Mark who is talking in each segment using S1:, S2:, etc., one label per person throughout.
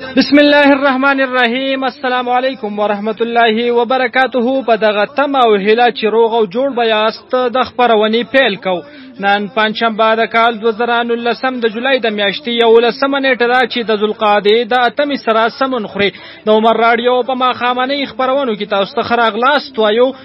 S1: بسم الله الرحمن الرحیم السلام علیکم ورحمت الله وبرکاته په دغه تم او هله چې روغ او جوړ بیاست د خبرونې پیل کو نن پنځشنبه د کال 2019 د جولای د میاشتې 11 نیټه ده چې د ذوالقعده د اتمې سره سمون خوري د عمر رادیو په ماخامنۍ خبرونو کې تاسو ته خراغلاست وایو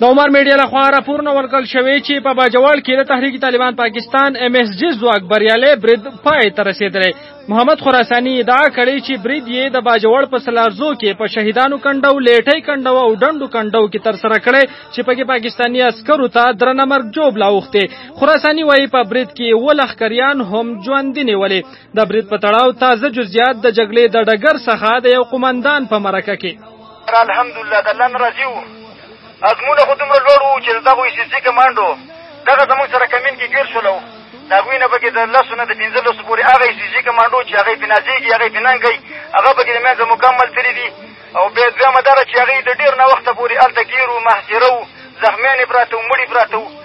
S1: د عمر میډیا له خوا راپورونه ورکړل شوې چې په باجوړ کې د تحریک طالبان پاکستان ایم ایس جي ځواک بریالی برید پای ته رسېدلی محمد خراساني ادعا کړې چې برید یې د باجوړ په سلارزو کې په شهیدانو کنډو لیټۍ کنډو او ډنډو کنډو کې ترسره کړی چې پکې پاکستاني عسکرو ته درنه مرګ ژوبله اوښتې خراساني وایي په برید کې اووه لښکریان هم ژوندي نیولې د برید په تړاو تازه جزیات د جګړې د ډګر څخه د یو قومندان په مرکه کې
S2: الحمدلله د الله نه راضي وو اګمونه خو دومره لوړ وو چې د دغو ایسیسي کمانډو دغه زموږ سره کمین کې ګیر شول د هغوی نه پکې د لسو نه د پېنځلسو پورې هغه ایسیسي کمانډو چې هغوی پې نازېږي هغوی پې ننګ کوي هغه پکې د منځه مکمل تللي دي او بیا دویمه دا ده چې هغوی د ډېر ناوخته پورې هلته ګیر وو محاصره وو زخمیان یې پراته وو مړي پراته وو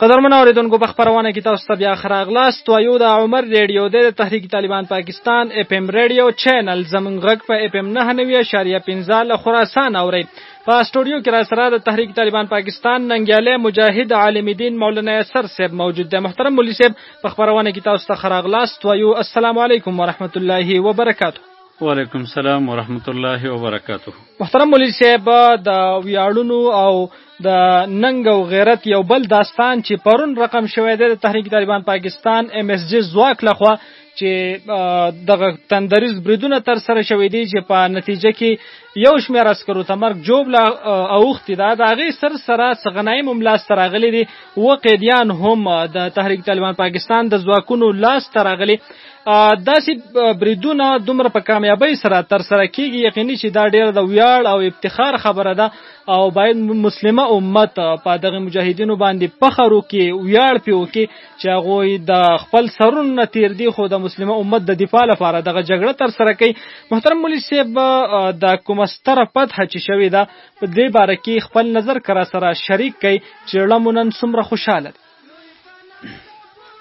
S1: قدرمن اوریدونکو په خبرونه کې تاسو ته بیا خراغلاست وایو د عمر ریډیو د تحریک طالبان پاکستان اف ام ریډیو چینل زمونږ غږ په اف ام 99.15 له خراسان اوري په استودیو کې را سره د تحریک طالبان پاکستان ننګیاله مجاهد عالم دین مولانا سر صاحب موجود دی محترم مولوی صاحب په خبرونه کې تاسو ته خراغلاست وایو السلام علیکم ورحمت الله وبرکاته
S3: وعلیکم السلام ورحمت الله وبرکاته
S1: محترم مولوی صاحب د ویاړونو او د ننګ او غیرت یو بل داستان چې پرون رقم شوی دی د تحریک طالبان پاکستان ام اس جی ځواک لخوا چې دغه تندریز بریدونه تر سره شوې دي چې په نتیجه کې یو شمېر عسکرو ته مرګ جوړه اوختي دا د هغې سر سره سغنایم هم لاس ته راغلي دي و قیدیان هم د تحریک طالبان پاکستان د ځواکونو لاس ته راغلي داسې بریدونه دومره په کامیابۍ سره تر سره کیږي یقیني چې دا ډېر د ویاړ او افتخار خبره ده او باید مسلمه امت په دغه مجاهدینو باندې فخر وکي ویاړ پی وکي چې هغه د خپل سرونو نه تیر دي خو د مسلمه امت د دفاع لپاره دغه جګړه تر سره کوي محترم مولوی صاحب د کومه ستره فتح چې شوې ده په دې باره کې خپل نظر کرا سره شریک کړي چې لمنن څومره خوشاله دي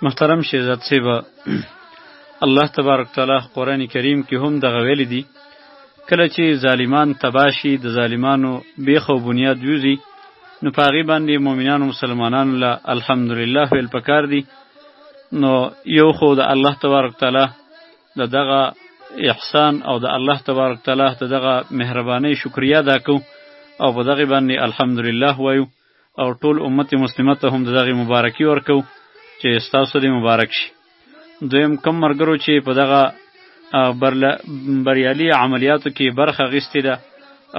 S3: محترم شیرزاد صاحب الله تبارک تعالی قرآن کریم کې هم دغه ویل دي کله چې ظالمان تباشي د ظالمانو بیخ او بنیاد ویوزي نو په هغې باندې مؤمنانو مسلمانانو له الحمدلله ویل پکار دي نو یو خو د الله تبارک تعالی د دغه احسان او د الله تبارک تعالی د دغه مهربانۍ شکریا ادا کوو او په دغه باندې الحمدلله وایو او ټول امت مسلمه ته هم د دغه مبارکي ورکو چې ستاسو دې مبارک شي دویم کم مرګرو چې په دغه بریالي عملیاتو کې برخه غیستې ده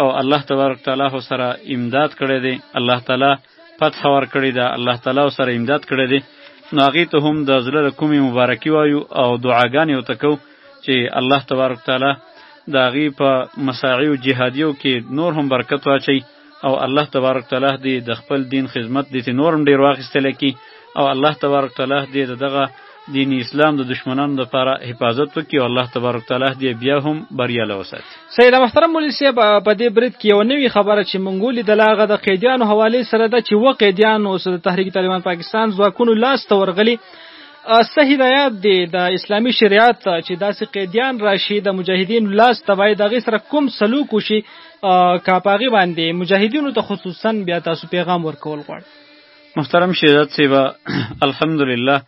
S3: او الله تبارک تعالی هو سره امداد کړی دی الله تعالی فتح ور کړی ده الله تعالی سره امداد کړی دی نو هغه ته هم د زړه کومې مبارکي وایو او دعاګانې او تکو چې الله تبارک تعالی دا غي په مساعي او جهادیو کې نور هم برکت واچي او الله تبارک تعالی دې د خپل دین خدمت دې نورم ډیر واخیستل کی او الله تبارک تعالی دې دغه دین اسلام د دشمنانو لپاره حفاظت وکړي او الله تبارک تعالی دې بیا هم بریاله وساتي
S1: سید محترم مولوی صاحب په دې برید کې یو نوې خبره چې منګولي د لاغه د قیدیانو حواله سره ده چې و قیدیانو سره تحریک طالبان پاکستان ځواکونو لاس ته ورغلي څه هدایت دی د اسلامي شریعت چې داسې قیدیان راشي د مجاهدین لاس ته باید هغې سره کوم سلوک وشي کا پاغي باندې مجاهدینو ته خصوصا بیا تاسو پیغام ورکول غواړ
S3: محترم شهزاد سیبا الحمدلله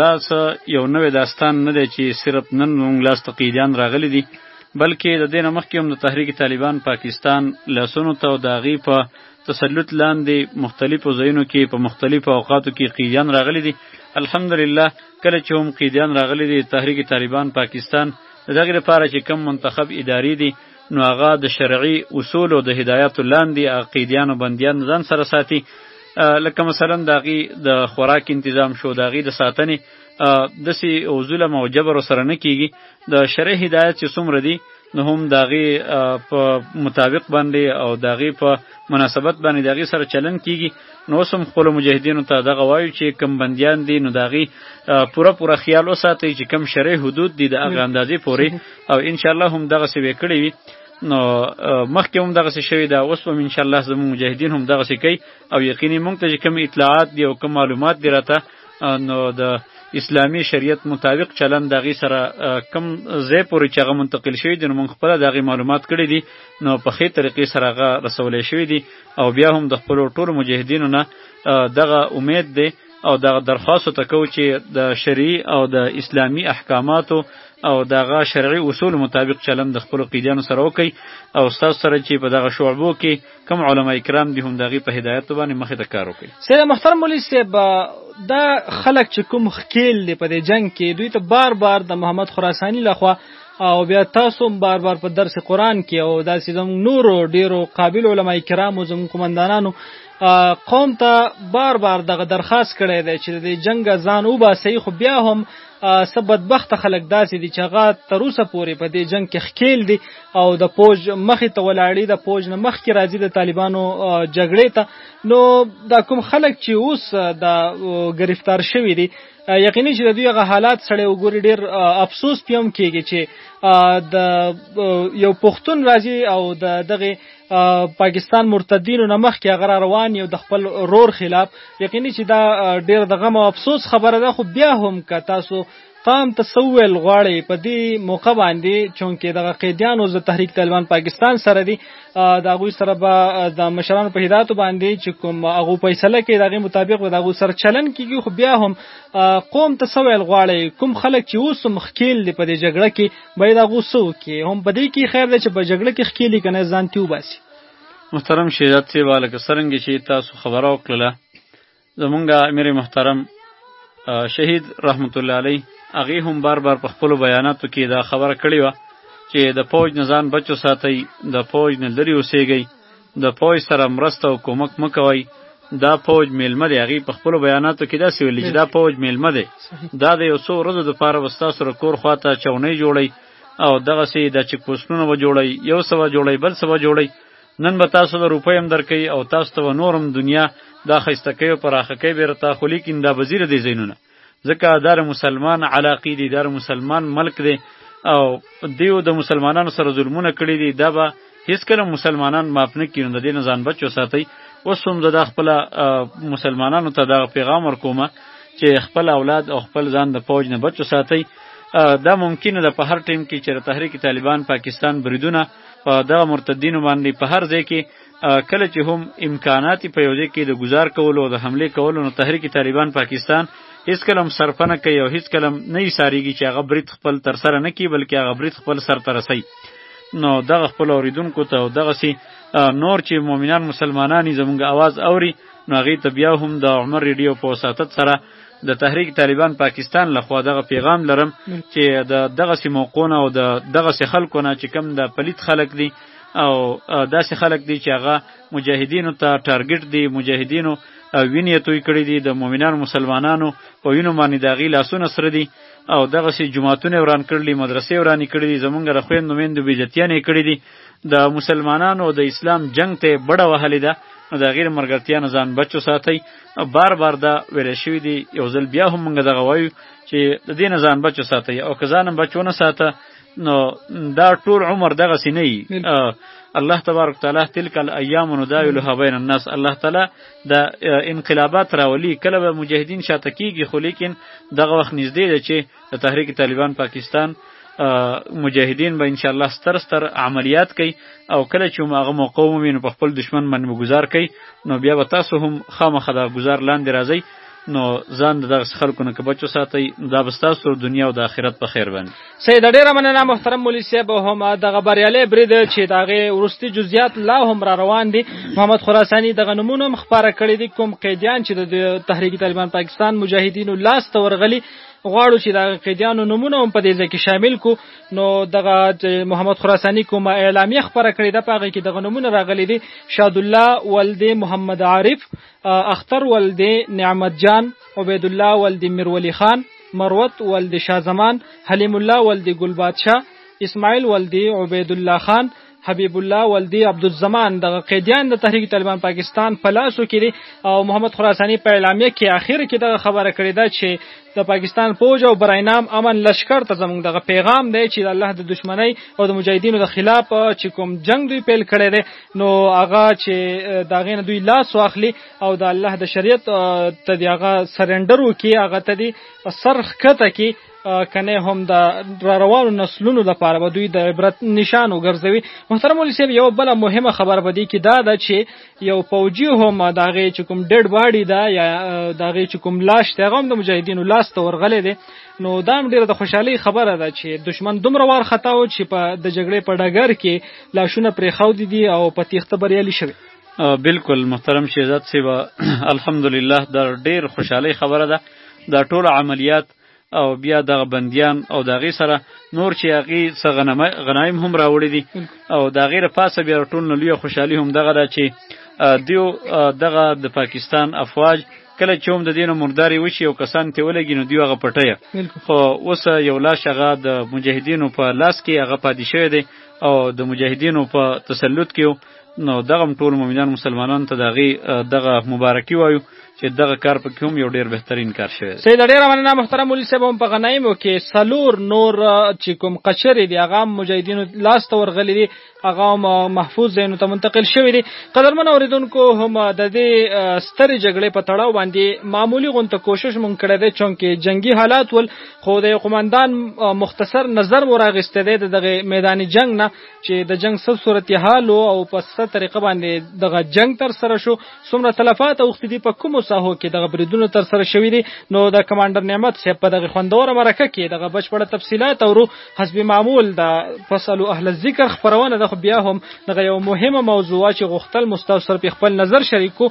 S3: دا څه یو نوې داستان نه دی چې صرف نن مونږ لاس ته قیدیان راغلي دي بلکې د دې نه مخکې هم د تحریک طالبان پاکستان لاسونو ته او د هغې په تسلط لاندې مختلفو ځایونو کې په مختلفو اوقاتو کې قیدیان راغلي دي الحمدلله کله چې هم قیدیان راغلي دي تحریک طالبان پاکستان د دغې لپاره چې کم منتخب ادارې دي نو هغه د شرعي اصول او د هدایاتو لاندې هغه قیدیان او بندیان ځان سره ساتي لکه مثلا د هغې د خوراک انتظام شو د هغې د ساتنې داسې او ظلم او جبر سره نه کیږي د شرع هدایت چې څومره دي نو هم د هغې په مطابق باندې او د هغې په مناسبت باندې د هغې سره چلن کیږي نو اوس هم خپلو مجاهدینو ته دغه وایو چې کوم بندیان دي نو د هغې پوره پوره خیال وساتئ چې کوم شرعي حدود دي د هغه اندازې پورې او انشاءالله هم دغسې به یې کړې وي نو مخکې هم دغسې شوي ده اوس به هم انشاءالله زموږ مجاهدین هم دغسې کوي او یقیني موږ ته چې کوم اطلاعات دي او کوم معلومات دي راته نو د اسلامی شریعت مطابق چلند دغه سره کم زی پورې چې هغه منتقل شوی دی نو موږ خپل دغه معلومات کړی دي نو په خې طریقې سره هغه رسولې شوی دی او بیا هم د خپلو ټولو مجاهدینو نه دغه امید دی او دغه درخواست ته کو چې د شرعي او د اسلامي احکاماتو او دغه شرعي اصول مطابق چلند د خپل قیدیانو سره وکي او تاسو سره چې په دغه شعبو کې کم علما کرام دي هم دغه په هدایت باندې مخه ته کار وکي
S1: سره محترم مولوی صاحب دا خلک چې کوم خکیل دی په دې جنگ کې دوی ته بار بار د محمد خراساني لخوا او بیا تاسو هم بار بار په درس قرآن کې او داسې زموږ نورو ډیرو قابل علما کرامو زموږ قومندانانو قوم ته بار بار دغه درخواست کړی دی چې د جنګ ځان وباسي خو بیا هم څه بدبخته خلک داسې دي چې هغه تر اوسه پورې په دې جنګ کې ښکیل دي او د پوج مخې ته ولاړې د پوج نه مخکې راځي د طالبانو جګړې ته نو دا کوم خلک چې اوس د گرفتار شوي دي یقیني چې د دوی هغه حالات سړی وګوري ډیر افسوس پې هم کېږي چې د یو پښتون راځي او د دغه پاکستان مرتدینو نه مخکې هغه را روان یو د خپل رور خلاف یقیني چې دا ډیر د غم او افسوس خبره ده خو بیا هم که تاسو قام ته څه وویل غواړئ په دې موقع باندې چونکې دغه قیدیان اوس د تحریک طالبان پاکستان سره دي د هغوی سره به د مشرانو په هدایت باندې چې کوم هغه فیصله کوي دغه مطابق به دغه سر چلن کیږي خو بیا هم قوم ته سوال غواړي کوم خلک چې اوس مخکیل دی په دې جګړه کې به دا غوسو کې هم په دې کې خیر دی چې په جګړه کې خکیلی کنه ځان تیو باسي
S3: محترم شهادت سی والک سرنګ چې تاسو خبرو کړله زمونږ امیر محترم شهید رحمت الله علی هغه هم بار بار په خپل بیاناتو کې دا خبره کړې و چې د پوج نه ځان بچو ساتي د پوج نه لري اوسېږي د پوج سره مرسته او کومک مکوي دا پوج میلمه دی هغه په خپل بیاناتو کې دا سویل چې دا پوج میلمه دی دا د یو څو ورځې د پاره وستا سره کور خواته چونې جوړي او دغه سي د چک پوسټونو و جوړي یو سو جوړي بل سو جوړي نن به تاسو له روپۍ هم درکوي او تاسو ته به نور هم دنیا دا ښایسته کوي او پراخه کوي بېرته خو لیکن دا به ځي له دې ځایونونه ځکه دا د مسلمان علاقې دي دا د مسلمان ملک دی او دیو د مسلمانانو سره ظلمونه کړي دي دا به هیڅکله مسلمانان معاف نه کړي نو د دې نه ځان بچو ساتئ اوس هم زه دا خپل مسلمانانو ته دا پیغام ورکوم چې خپل اولاد او خپل ځان د پوج نه بچو ساتئ دا ممکنه ده په هر ټیم کې چې تحریک طالبان پاکستان بریدونه په دغه مرتدینو باندې په هر ځای کې کله چې هم امکانات په یو ځای کې د گزار کولو او د حمله کولو نو تحریک طالبان پاکستان هیڅ کلم سرپنه کوي او هیڅ کلم نه یې ساریږي چې هغه برید خپل تر سره نه کوي بلکې هغه برید خپل سر ته رسوي نو دغه خپل اوریدونکو ته او دغه سي نور چې مؤمنان مسلمانان زمونږ आवाज اوري نو هغه ته بیا هم د عمر ریډیو په وساتت سره د تحریک طالبان پاکستان لخوا دغه پیغام لرم چې د دغه سي موقونه او د دغه سي خلکو نه چې کم د پلیت خلک دي او داسې خلک دي چې هغه مجاهدینو ته ټارګټ دي مجاهدینو وینې توی کړې دي د مؤمنانو مسلمانانو په وینو باندې د غي لاسونه سره دي او دغه سي جماعتونه وران کړلې مدرسې ورانې کړې دي زمونږ رخوین نومېندو بیزتیانې کړې دي د مسلمانانو د اسلام جنگ ته بڑه وهلې ده نو د غیر مرګرتیا نه ځان بچو ساتي بار بار دا ویل شوی دی یو ځل بیا هم موږ دغه وایو چې د دې نه ځان بچو ساته او که ځان هم بچو نه ساته نو دا ټول عمر دغه سینه الله تبارک تعالی تلک الايام نداولها بین الناس الله تعالی د انقلابات راولي کله به مجاهدین شاته کیږي خو لیکن دغه وخت نږدې دی چې د تحریک طالبان پاکستان مجاهدین به ان شاء الله ستر ستر عملیات کوي او کله چې هغه موقع ومومي نو په خپل دشمن باندې گزار کوي نو بیا به تاسو هم خامخا دا گزار لاندې راځي نو ځان د دغه خلکو نه کبچو ساتي دا به تاسو دنیا او د آخرت په خیر باندې
S1: سید ډیره مننه محترم مولوی صاحب هم دغه بریالي برید چې دغه ورستي جزئیات لا هم را روان دي محمد خراسانی دغه نمونه مخبره کړی دي کوم قیدیان چې د تحریک طالبان پاکستان مجاهدینو لاس تورغلي غواړو چې د قیدیانو نمونه هم په دې ځای کې شامل کو نو دغه محمد خراساني کومه اعلامیه خبره کړې ده پاغه کې دغه نمونه راغلي دي شاد الله ولد محمد عارف اختر ولد نعمت جان عبید الله ولد میرولی خان مروت ولد شاه زمان حلیم الله ولد ګل بادشاه اسماعیل ولد عبید الله خان حبیب الله ولدی عبدالزمان دغه قیدیان د تحریک طالبان پاکستان په لاسو کې دي او محمد خراساني په اعلامیه کې اخر کې دغه خبره کړې ده چې د پاکستان پوج او براینام امن لشکر ته زموږ دغه پیغام دی چې الله د دشمنی او د مجاهدینو د خلاف چې کوم جنگ دوی پیل کړی دی نو هغه چې داغه نه دوی لاس واخلي او د الله د شریعت ته دی هغه سرندر وکي هغه ته دی سرخ کته کې کنه هم د را روانو نسلونو لپاره به دوی د عبرت نشان وګرځوي محترم ولي صاحب یو بل مهمه خبر به دی کې دا ده چې یو پوجي هم دا غي چې کوم ډډ باډي دا یا دا غي چې کوم لاش ته هم د مجاهدینو لاس ته ورغلې دي نو دا هم ډیره د خوشحالي خبره ده چې دشمن دومره وار خطا و چې په د جګړې په ډګر کې لاشونه پرې خو دي او په تیخته بریالي شوی
S3: بالکل محترم شهزاد صاحب الحمدلله دا ډیر خوشحالي خبره ده دا ټول عملیات او بیا دغه بندیان او دغه سره نور چې هغه څه غنایم هم راوړي دي او دا غیر پاسه بیا ټول نو لوی خوشحالي هم دغه ده چې دیو دغه د پاکستان افواج کله چې هم د دینو مرداري وشي او کسان ته ولګي نو دیو هغه پټي خو اوس یو لاش هغه د مجاهدینو په لاس کې هغه پادشاه دی او د مجاهدینو په تسلط کې نو دغه ټول مؤمنان مسلمانان ته دغه دغه مبارکي وایو چې دغه کار په کوم یو ډیر بهترین کار شوی دی
S1: سید ډیر مننه محترم مولوی صاحب هم په غنایمو کې سلور نور چې کوم قشری دی هغه مجاهدینو لاس ته ورغلی دی هغه محفوظ زینو ته منتقل شوی دی قدرمن اوریدونکو هم د دې سترې جګړې په تړاو باندې معمولی غونته کوشش مونږ کړی دی چونکه جنگي حالات ول خو د قومندان مختصر نظر مو راغسته دی دغه میدان جنگ نه چې د جنگ څه صورتحال او په څه طریقه باندې دغه جنگ تر سره شو څومره تلفات اوښتي دي په کومو ساحو کې دغه بریدونه تر سره شوي دي نو د کمانډر نعمت صاحب په دغه خوندوره مرکه کې دغه بشپړه تفصیلات اورو حسب معمول د فصلو اهل الذکر خبرونه د خو بیا هم دغه یو مهمه موضوع چې غوښتل مستو سره په خپل نظر شریکو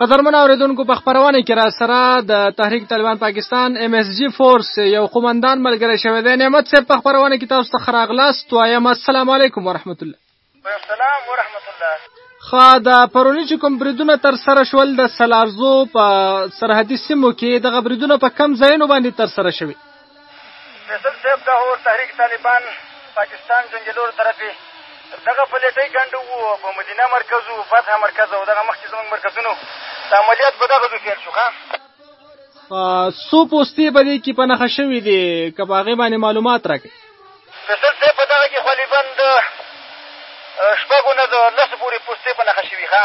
S1: قدرمن اوریدونکو په خبرونه کې را سره د تحریک طالبان پاکستان ام اس جی فورس یو قومندان ملګری شوی دی نعمت صاحب په خبرونه کې تاسو ته خراغلاست وایم السلام علیکم ورحمت الله
S4: السلام ورحمت الله
S1: خا د پرونی چې کوم بریدونه تر سره شول د سلارزو په سرحدي سیمو کې دغه بریدونه په کم ځایونو باندې تر سره شوي
S4: فیصل صاحب دا اور تحریک طالبان پاکستان جنګېدلو طرف یې دغه په لېټۍ ګنډ وو او په مدینه مرکز وو فتح مرکز او دغه مخکې زموږ مرکزونو د عملیات په دغه ځو پیل شو ښه
S1: څو پوستې به دې کې په نښه شوي دي که په هغې باندې معلومات راکړي
S4: فیصل صاحب په دغه کې غالبا د شپږو نه د لسو پورې پوستې په نښه شوي ښه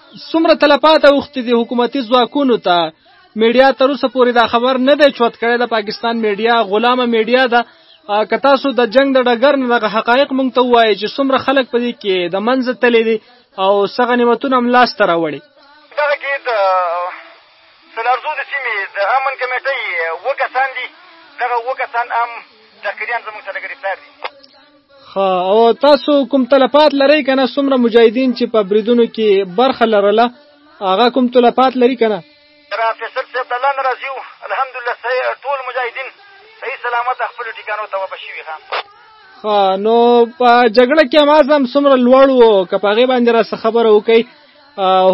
S1: څومره تلفات اوښتي دي حکومتي ځواکونو ته میډیا تر اوسه پورې دا خبر نه دی چوت کړی د پاکستان میډیا غلامه میډیا ده که تاسو د جنگ د ډګر نه دغه حقایق مونږ ته ووایئ چې څومره خلک په دې کې د منځه تللي دي او څه غنیمتونه هم لاسته راوړي
S4: دغه کې د سلارزو د سیمې د امن کمېټۍ اووه کسان دي دغه اووه کسان هم ډاکټریان زموږ سره ګرفتار دي
S1: خا او تاسو کوم تلفات لرئ کنه څومره مجاهدین چې په بریدونو کې برخه لرله هغه کوم تلفات لري
S4: کنه پروفیسور صاحب د الله نه راضي یو الحمدلله ټول مجاهدین صحیح سلامت خپلو ټیکانو ته وبه شوي ښه
S1: نو په جګړه کې هم اعظم څومره لوړ و که په هغې باندې راڅه خبره وکړئ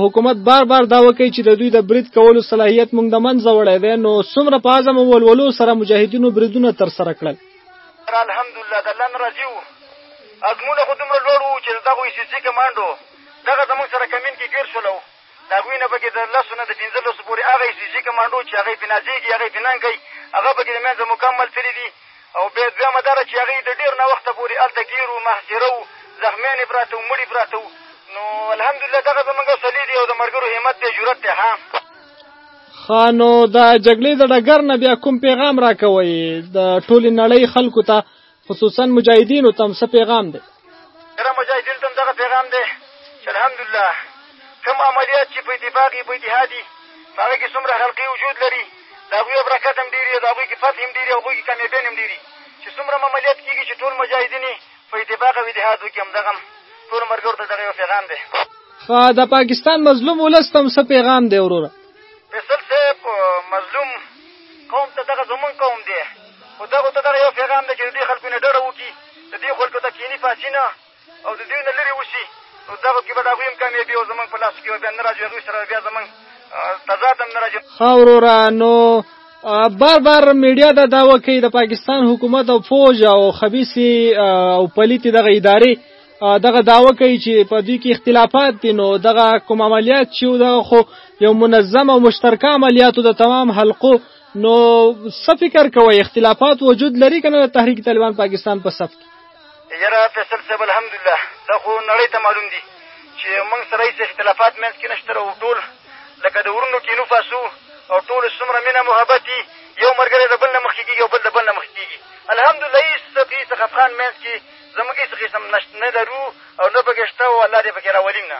S1: حکومت بار بار دا وکړي چې د دوی د برید کولو صلاحیت موږ د منځه وړی دی نو څومره په اعظم ولولو سره مجاهدینو بریدونه ترسره کړل
S4: الحمدالله د الله نه راضي وو اږمونه خو دومره لوړ وو چې د دغو ایسیسي کمانډو دغه زمونږ سره کمین کې ګیر شول او د هغوی نه پکې د لسو نه د پېنځلسو پورې هغه ایسیسي کمانډو چې هغوی پرې نازېږي هغوی پرې ننګ کوي هغه پکې د منځه مکمل تللي دي او بیا دویمه دا ده چې هغوی د ډېر ناوخته پورې هلته ګیر وو محصره وو زخمیان یې پراته وو مړي پراته وو نو الحمدلله دغه زمونږ صلې دي او د ملګرو همت دی جرت دی ها
S1: ښه نو د جګړې د ډګر نه بیا کوم پیغام راکوئ د ټولې نړۍ خلکو ته خصوصا مجاهدینو ته هم څه پیغام دی
S4: یاره مجاهدینو ته هم دغه پیغام دی چې الحمدلله کوم عملیات چې په اتفاق یې په اتحاد دي په هغه کښې څومره خلقي وجود لري د هغوی برکت هم ډېر وي د هغوی کښې فتح هم ډېر وي هغوی کښې کامیابیانې هم ډېري چې څومره هم عملیات کېږي چې ټول مجاهدین په اتفاق او اتحاد وکړي همدغه ټولو ملګرو ته دغه یو پیغام دی
S1: خو د پاکستان مظلوم ولس ته هم څه پیغام دی وروره
S4: فیصل صاحب مظلوم قوم ته دغه زمونږ قوم دی خو دغو ته دغه یو پیغام دی چې د دې خلکو نه ډډه وکړي د دې خلکو ته کیني پاسي نه او د دوی نه لرې وشي نو دغو کښې به د هغوی هم کامیابي او زمونږ په لاس کښې بیا نه راځي هغوی سره بیا زمونږ تضاد هم نه راځي
S1: ښه وروره نو بار بار میډیا دا داوا کوي د پاکستان حکومت او فوج او خبيسي او پليتي دغه ادارې دغه داوا کوي چې په دوی کې اختلافات دي نو دغه کوم عملیات چې دا خو یو منظم او مشترکه عملیاتو د تمام حلقو نو څه فکر کوي اختلافات وجود لري کنه تحریک طالبان پاکستان په صف کې
S4: یاره فیصل صاحب الحمدلله دا خو نړۍ ته معلوم دي چې موږ سره هېڅ اختلافات منځ کښې نه شته او ټول لکه د ورونو کښې نفاسو او ټولو څومره مینه محبت دي یو ملګری د بل نه مخکې کېږي او بل د بل نه مخکې کېږي الحمدلله هېڅ څوک هېڅ خفغان منځ کښې زموږ هېڅ قسم نه لرو او نه پکې شته او الله دې پکې راولیم نه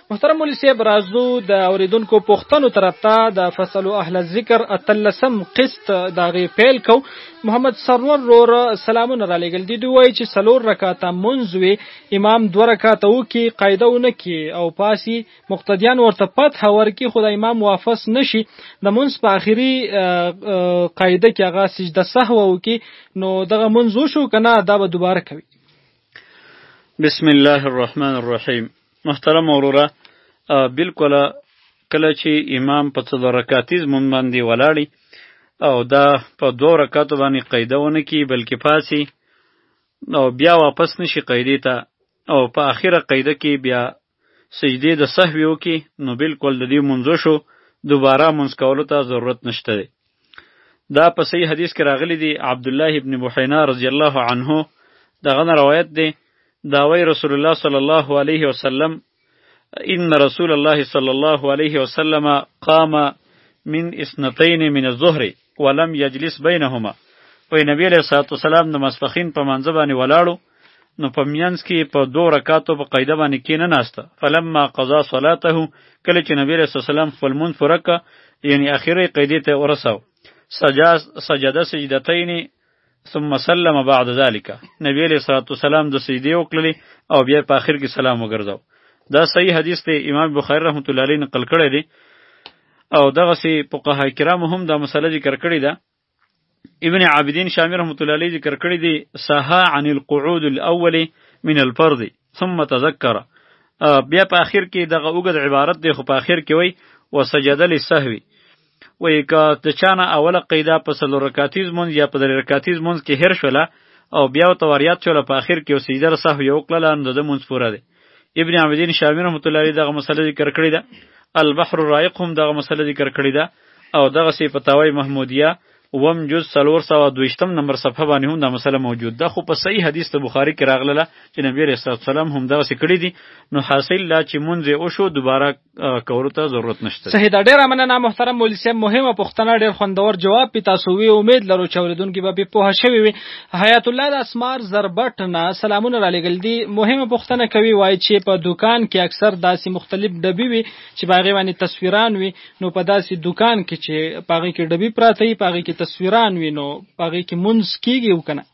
S1: محترم مولوی صاحب راځو د اوریدونکو پښتنو طرف ته د فصل اهل ذکر اتلسم قسط داغه پیل کو محمد سرور رور سلامونه را لګل دي دوی وایي چې سلور رکعاته منځوي امام دوه رکعاته وکي قاعده ونه کی او پاسي مقتدیان ورته پات هور کی خدای امام واپس نشي د منځ په اخیری قاعده کې هغه سجده سهو وکي نو دغه منځو شو کنه دا به دوباره کوي
S3: بسم الله الرحمن الرحیم محترم وروره بالکل کله چې امام په څلور رکعتي زمونږ باندې ولاړی او دا په دوه رکعتو باندې قیده ونه کی بلکې پاسی او بیا واپس نشي قیدې ته او په اخیره قیده کې بیا سجدې د سهوی وکي نو بالکل د دې منځو شو دوباره منځ کولو ته ضرورت نشته دی دا په صحیح حدیث کې راغلی دی عبد الله ابن بحینا رضی الله عنه دغه روایت دی دا وی رسول الله صلی الله علیه وسلم ان رسول الله صلی الله علیه وسلم قام من اثنتين من الظهر ولم يجلس بينهما وی نبی علیہ الصلوۃ والسلام د مسفخین په منځ باندې ولاړو نو په مینځ کې په دوه رکعاتو په قاعده باندې کېنناسته فلما قضا صلاته کله چې نبی رسول الله سلام خپل مونږ پوره کړ یعنی اخیری قاعده ته ورساو سجا سجده سجدتین ثم سلم بعد ذلك نبی علیہ الصلوۃ والسلام د سجدې وکړلې او بیا په اخر کې سلام وګرځاو دا صحیح حدیث دی امام بخاری رحمت الله علیه نقل کړی دی او دغه سی فقها کرام هم دا مسله ذکر کړی ده ابن عابدین شامی رحمت الله علیه ذکر کړی دی سها عن القعود الاول من الفرض ثم تذکر بیا په اخر کې دغه اوګد عبارت دی خو په اخر کې وای وسجد للسهو وای که د چانه اوله قیدا په سلو رکعتیز مونږ یا په درې رکعتیز مونږ کې هر شوله او بیا توریات شوله په اخر کې سجده سهو یو کړل نو د مونږ پوره دی ابن عابدین شامی رحمت الله علیه دغه مسله ذکر کړی ده البحر الرائق هم دغه مسله ذکر کړی ده او دغه سی پتاوی محمودیه وم جز سلور سوا دویشتم نمبر صفحه باندې هم دا مسله موجود ده خو په صحیح حدیث ته بخاری کې راغله چې نبی علیه السلام هم دغه سی کړی دي نو حاصل لا چې مونږ او شو دوباره کولو ته ضرورت نشته
S1: صحیح دا ډیره مننه محترم مولوی صاحب مهمه پوښتنه ډیر خوندور جواب پی تاسو وی امید لرو چې اوریدونکو به په پوه شوی وي حیات الله د اسمار زربټ نه سلامونه را لګل دي مهمه پوښتنه کوي وای چې په دکان کې اکثر داسې مختلف ډبي وي چې باغې باندې تصویران وي نو په داسې دکان کې چې پاغي کې ډبي پراته وي پاغي کې تصویران وي نو پاغي کې منځ کیږي وکنه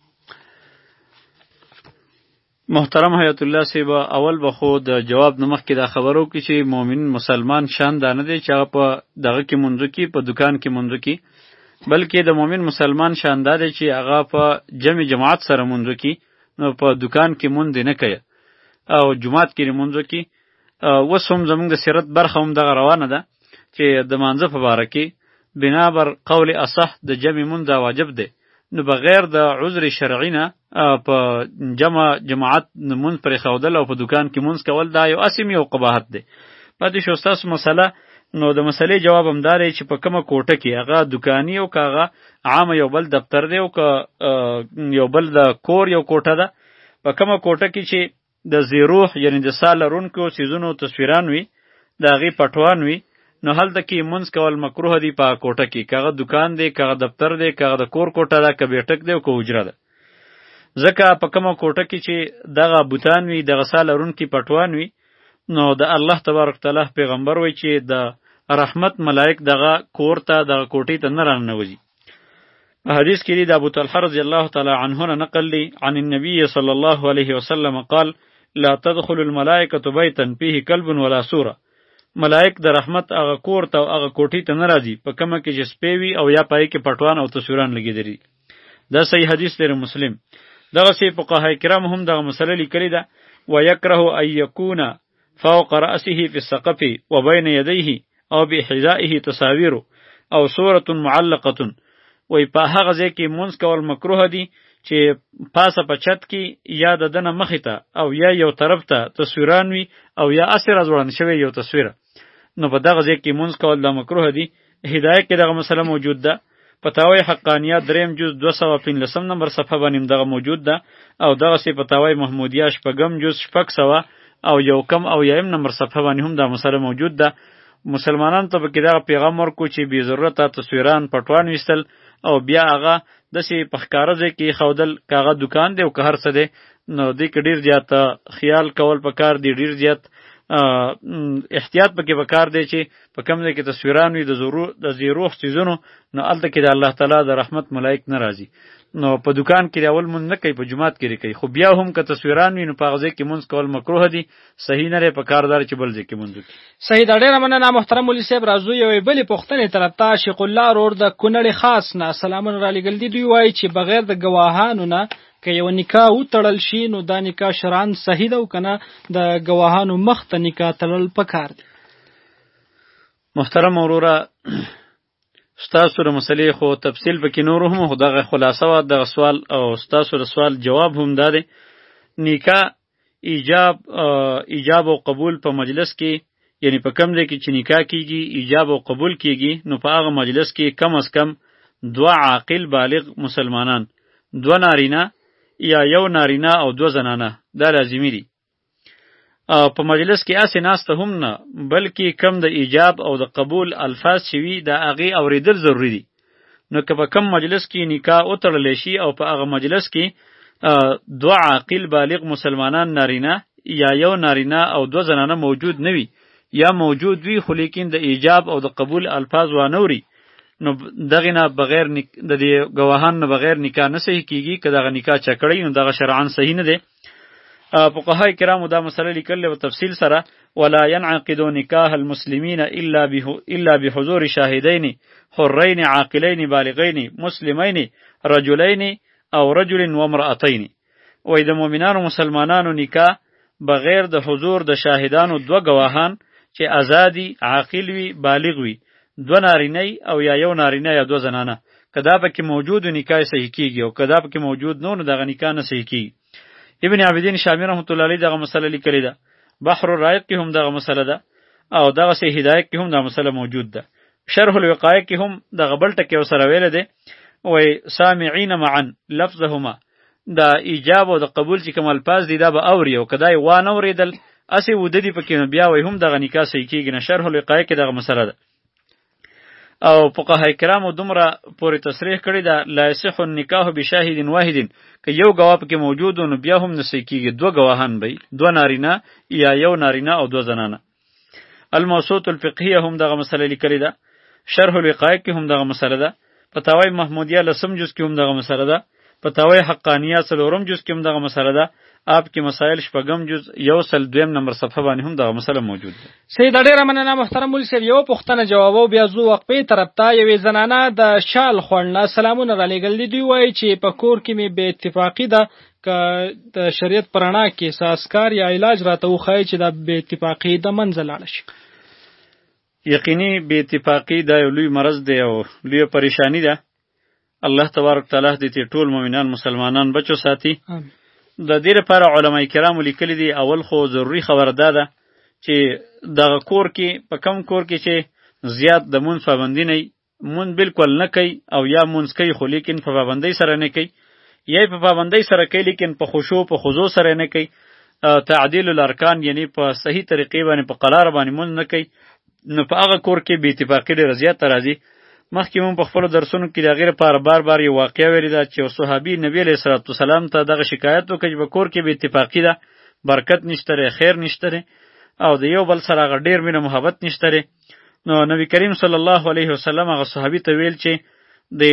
S3: محترم حیات الله صیب اول به خو د جواب نه مخکې دا خبر وکړي چې مؤمن مسلمان شان دا نه دی چې هغه په دغه کې منځو کې په دکان کې منځو کې بلکې د مؤمن مسلمان شان دا دی چې هغه په جمع جماعت سره مونږ کی نو په دکان کې مونږ نه کوي او جماعت کې مونږ کی اوس هم زمونږ د سیرت برخه هم دغه روانه ده چې د مانځه په باره کې بنا بر قول اصح د جمع مونځ واجب دی نو بغیر د عذر شرعي نه په جمع جماعت مونځ پرې ښودل او په دکان کې مونځ کول دا یو اسم یو قباحت دی پاتې شو ستاسو مسله نو د مسلې جواب هم دا چې په کومه کوټه کې هغه دکاني او که هغه عامه یو بل دفتر دی او که یو بل د کور یو کوټه ده په کومه کوټه کې چې د ذي روح یعنی د ساه لرونکو څیزونو تصویران وي د هغې پټوان وي نو هلته کې مونځ کول مکروه دي په کوټه کې که هغه دکان دی که هغه دفتر دی که هغه د کور کوټه ده که بیټک دی او که حجره ده ځکه په کومه کوټه کې چې دغه بوتان وي دغه ساه لرونکي پټوان وي نو د الله تبارک تعالی پیغمبر وایي چې د رحمت ملائک دغه کور ته دغه کوټې ته نه راننوځي حدیث کې د ابو طلحه رضی الله تعالی عنه نه نقل دی عن النبي صلی الله علیه وسلم قال لا تدخل الملائکه بیتا فيه کلب ولا سوره ملائک د رحمت هغه کور ته هغه کوټی ته ناراضي په کومه کې چې سپیوي او یا پای کې پټوان او تصویران لګیدري دا صحیح حدیث دی مسلم دغه سی فقهای کرام هم دغه مسله لیکلی ده و یکره ان یکون فوق رأسه في السقف وبين يديه او بحذائه تصاویر او صورت معلقه وای په هغه ځای کې مونږ کول مکروه دي چې پاسه په چت کې یا د دنه مخې ته او یا یو طرف ته تصویران وي او یا اسره ځوړن شوی یو تصویر نو په دغه ځای کې مونږ کول د مکروه دي هدايه کې دغه مسله موجود ده پتاوی حقانیه دریم جز 215 نمبر صفحه باندې دغه موجود ده او دغه سی پتاوی محمودیه شپږم جز شپږ سوه او یو کم او یم نمبر صفحه باندې هم دا مسله موجود ده مسلمانان ته پکې دغه پیغام ورکو چې بې ضرورته تصویران پټوان ویستل او بیا هغه داسې په ښکاره ځای کې ایښودل که هغه دوکان دی او که هر څه دی نو دې کې ډېر زیات خیال کول پکار دی ډېر زیات احتیاط پکې پکار دی چې په کوم ځای کې تصویران وي د زورو د زیروح څیزونو نو هلته کې د الله تعالی د رحمت ملایک نه راځي نو په دکان کې اول مونږ نه کوي په جماعت کې کوي خو بیا هم که تصویران وي نو په هغه ځای کې مونږ کول مکروه دي صحیح نه لري په کاردار چې بل ځای کې مونږ
S1: صحیح دا ډېره مننه محترم ولي صاحب راځو یوې بلې پوښتنې ته راته عاشق الله رور د کونړې خاص نه سلامونه را لېږل دي دوی وایي چې بغیر د ګواهانو نه که یو نکاح وتړل شي نو دا نکاح شرعاً صحیح ده او که نه د ګواهانو مخ ته نکاح تړل پکار دي
S3: محترم وروره ستاسو د مسلې خو تفصیل پکې نور هم خو دغه خلاصه وه دغه سوال او ستاسو د سوال جواب هم دا دی نکاح ایجاب ایجاب او قبول په مجلس کې یعنی په کم ځای کې چې نکاح کیږي ایجاب او قبول کیږي نو په هغه مجلس کې کم از کم دوه عاقل بالغ مسلمانان دوه نارینه یا یو نارینه او دوه زنانه دا لازمي دي او په مجلس کې اسې ناسته هم نه بلکې کم د ایجاب او د قبول الفاظ چې وي د هغې اورېدل ضروري دي نو که په کم مجلس کې نکاح وتړلی شي او په هغه مجلس کې دوه عاقل بالغ مسلمانان نارینه یا یو نارینه او دوه زنانه موجود نه وي یا موجود وي خو لیکن د ایجاب او د قبول الفاظ وانوري نو دغه نه بغیر د دې گواهان نه بغیر نکاح نه صحیح کیږي که دغه نکاح چکړی نو دغه شرعاً صحیح نه دی فقهای کرامو دا مسله لیکلې او تفصیل سره ولا ينعقد نکاح المسلمین الا به الا بحضور شاهدین حرین عاقلین بالغین مسلمین رجلین او رجل و امرأتین وای د مؤمنانو مسلمانانو نکاح بغیر د حضور د شاهدانو دوه گواهان چې ازادي عاقل وي بالغ وي دوه نارینه او یا یو نارینه یا دوه زنانه که دا پکې موجود وي نکاح صحیح کیږي او که دا پکې موجود نه نو دغه نکاح نه صحیح کیږي ابن عابدین شامی رحمت الله علیه دغه مسله لیکلې ده بحر الرائق کې هم دغه مسله ده او دغه سه هدایت کې هم دا مسله موجود ده شرح الوقایه کې هم دغه بل ټکی سره ویل دی وای سامعین معا لفظهما د ایجاب او د قبول چې کوم الفاظ دي دا به اوري او کدای وا نه اوریدل اسې ود دي پکې نو بیا وای هم دغه نکاح صحیح کیږي نه شرح لقای کې دغه مسله ده او فقها کرامو دومره پورې تصریح کړی دا لا یصح النکاح بشاهد واحد که یو گواه پکې موجود نو بیا هم نسې کیږي دوه گواهان به دوه نارینه یا یو نارینه او دوه زنانه الموسوط الفقهیه هم دغه مسله لیکلې ده شرح الوقایه کې هم دغه مسله ده فتاوی محمودیه لسم جز کې هم دغه مسله ده فتاوی حقانیه څلورم جز کې هم دغه مسله ده آپ کې مسائل شپږم جز یو سل دویم نمبر صفحه باندې هم دغه مسله موجود ده
S1: سید ډیره مننه محترم مول صاحب یو پښتنه جواب او بیا زو وقفه طرف ته یوې زنانه د شال خوړنه سلامونه را لېږل دي دوی وایي چې په کور کې مې به اتفاقی ده که د شریعت پرانا کې ساسکار یا علاج راته وخای چې دا به اتفاقی د منځه لاړ شي
S3: یقیني بې اتفاقی دا یو لوی مرض دی او لوی پریشانی ده الله تبارک تعالی دې ته ټول مؤمنان مسلمانان بچو ساتي د دې لپاره علما کرام لیکلي دي اول خو ضروری خبر ده ده چې دغه کور کې په کم کور کې چې زیات د مون پابندی نه مون بالکل نه کوي او یا مونږ کوي خو لیکن په پابندۍ سره نه کوي یا په پابندۍ سره کوي لیکن په خوشو په خوزو سره نه کوي تعدیل الارکان یعنی په صحیح طریقې باندې په قلار باندې مونږ نه کوي نو په هغه کور کې بې اتفاقي ډېره زیاته راځي مخکې مونږ په خپلو درسونو کې د هغې لپاره بار بار یو واقعه ویلې ده چې یو صحابي نبي علیه صلات وسلام ته دغه شکایت وکړ چې په کور کې بې اتفاقي ده برکت نشته خیر نشته او د یو بل سره هغه ډېر مینه محبت نشته نو نبی کریم صلی الله علیه وسلم هغه صحابي ته ویل چې د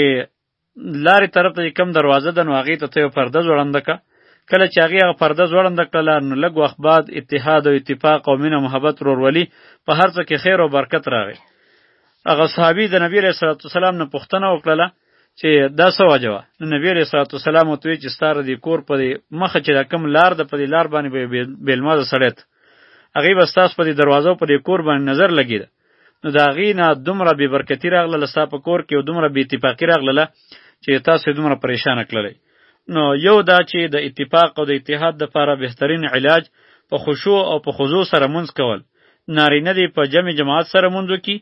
S3: لارې طرف ته کم دروازه ده نو هغې ته ته یو پرده ځوړنده که کله چې هغې هغه پرده ځوړنده کړله نو لږ وخت بعد اتحاد او اتفاق او مینه محبت ورورولي په هر څه کې خیر او برکت راغی هغه صحابي د نبی علیه صلات وسلام نه پوښتنه وکړله چې دا څه وجه وه نو نبی علیه صلات وسلام ورته ویې چې ستا د کور په مخه چې دا کوم لار ده په دې لار باندې به یې بېلمازه سړی ته هغه به ستاسو په دې دروازه او په دې کور باندې نظر لګیده نو دا غي نه دومره بې برکتی راغله لستا په کور کې او دومره بې اتفاقی راغله چې تاسو دومره پریشان کړلې نو یو دا چې د اتفاق او د اتحاد لپاره بهترین علاج په خشوع او په خضوع سره منځ کول نارینه دی په جمع جماعت سره منځ کی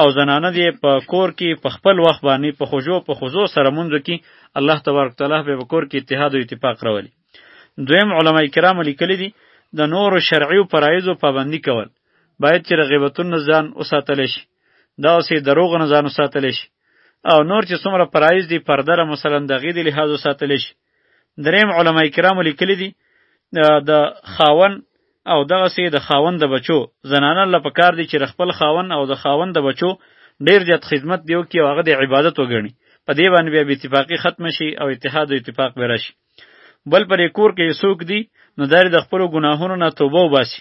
S3: او زنانه دی په کور کې په خپل وخت باندې په خشوع په خضوع سره منځ کی الله تبارک تعالی به کور کې اتحاد او اتفاق راولي دویم علما کرام لیکلي دي د نورو شرعي او فرایضو پابندي کول باید چې رغیبتون نه ځان وساتل شي دا اوسې دروغ نه ځان وساتل شي او نور چې څومره فرایض دي پرده را مثلا د غې د لحاظ وساتل شي دریم علما کرام لیکلي دي د خاون او دغه سي د خاون د بچو زنانه لپاره کار دي چې خپل خاون او د خاون د بچو ډیر زیات خدمت دیو کې هغه د عبادت وګڼي په دې باندې بیا اتفاقی ختم شي او اتحاد او اتفاق به راشي بل پر کور کې څوک دی نو دار د خپل ګناهونو نه توبه وباسي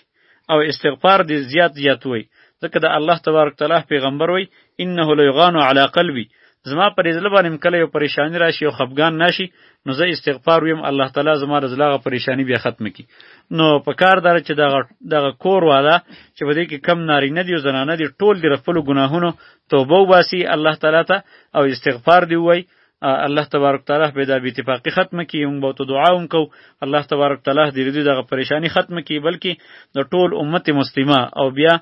S3: او استغفار دی زیات زیات وای ځکه د الله تبارک تعالی پیغمبر وای انه لیغان علی قلبی زما پر ځل باندې کله یو پریشانی راشي او خفګان ناشي نو زه استغفار ویم الله تعالی زما د زلاغه پریشانی بیا ختم کی نو په کار دار چې دغه دغه کور واده چې بده کې کم ناری نه دی زنانه دی ټول دی خپل ګناهونو توبه وباسي الله تعالی ته او استغفار دی وای الله تبارک تعالی به دا بی اتفاقی ختم کی موږ به تو دعا هم کو الله تبارک تعالی دې دې دغه پریشانی ختم کی بلکې د ټول امت مسلمه او بیا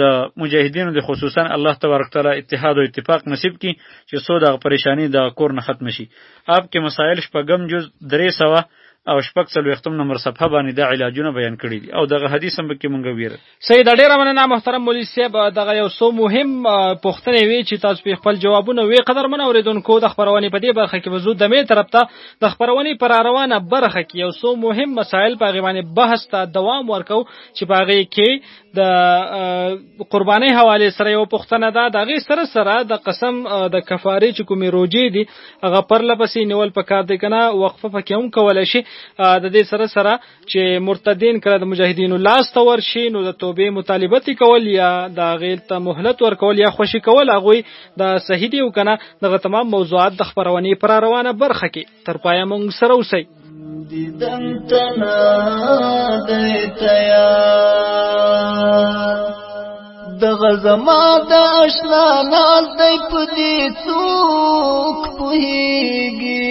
S3: د مجاهدینو د خصوصا الله تبارک تعالی اتحاد او اتفاق نصیب کی چې سو دغه پریشانی د کور نه ختم شي اپ کې مسائل شپږم جز درې سوه او شپږ څلوېښتم نمبر صفحه باندې دا علاجونه بیان کړي دي او دغه حدیث هم پکې مونږ ویره
S1: صحیح ده ډیره مننه محترم مولوی صاحب دغه یو څو مهم پوښتنې وی چې تاسو په خپل جوابونه وی قدر من اوریدونکو د خبرونې په دې برخه کې وزو د می طرف ته د خبرونې پر روانه برخه کې یو څو مهم مسایل په غیبانه بحث ته دوام ورکو چې په غي کې د قرباني حواله سره یو پوښتنه ده د غي سره سره د قسم د کفاره چې کومې روجي دي هغه پر لپسې نیول پکار دي کنه وقفه پکې هم کول شي د دې سره سره چې مرتدین کړه د مجاهدینو لاس ته ورشي نو د توبې مطالبه تی کول یا د غیل ته مهلت ورکول یا خوشی کول هغه د صحیح دی وکنه دغه تمام موضوعات د خبرونې پر روانه برخه کې تر پایه مونږ سره اوسئ
S5: دیدن تنا دی تیا دغه زما د اشنا ناز دی په دې څوک پوهیږي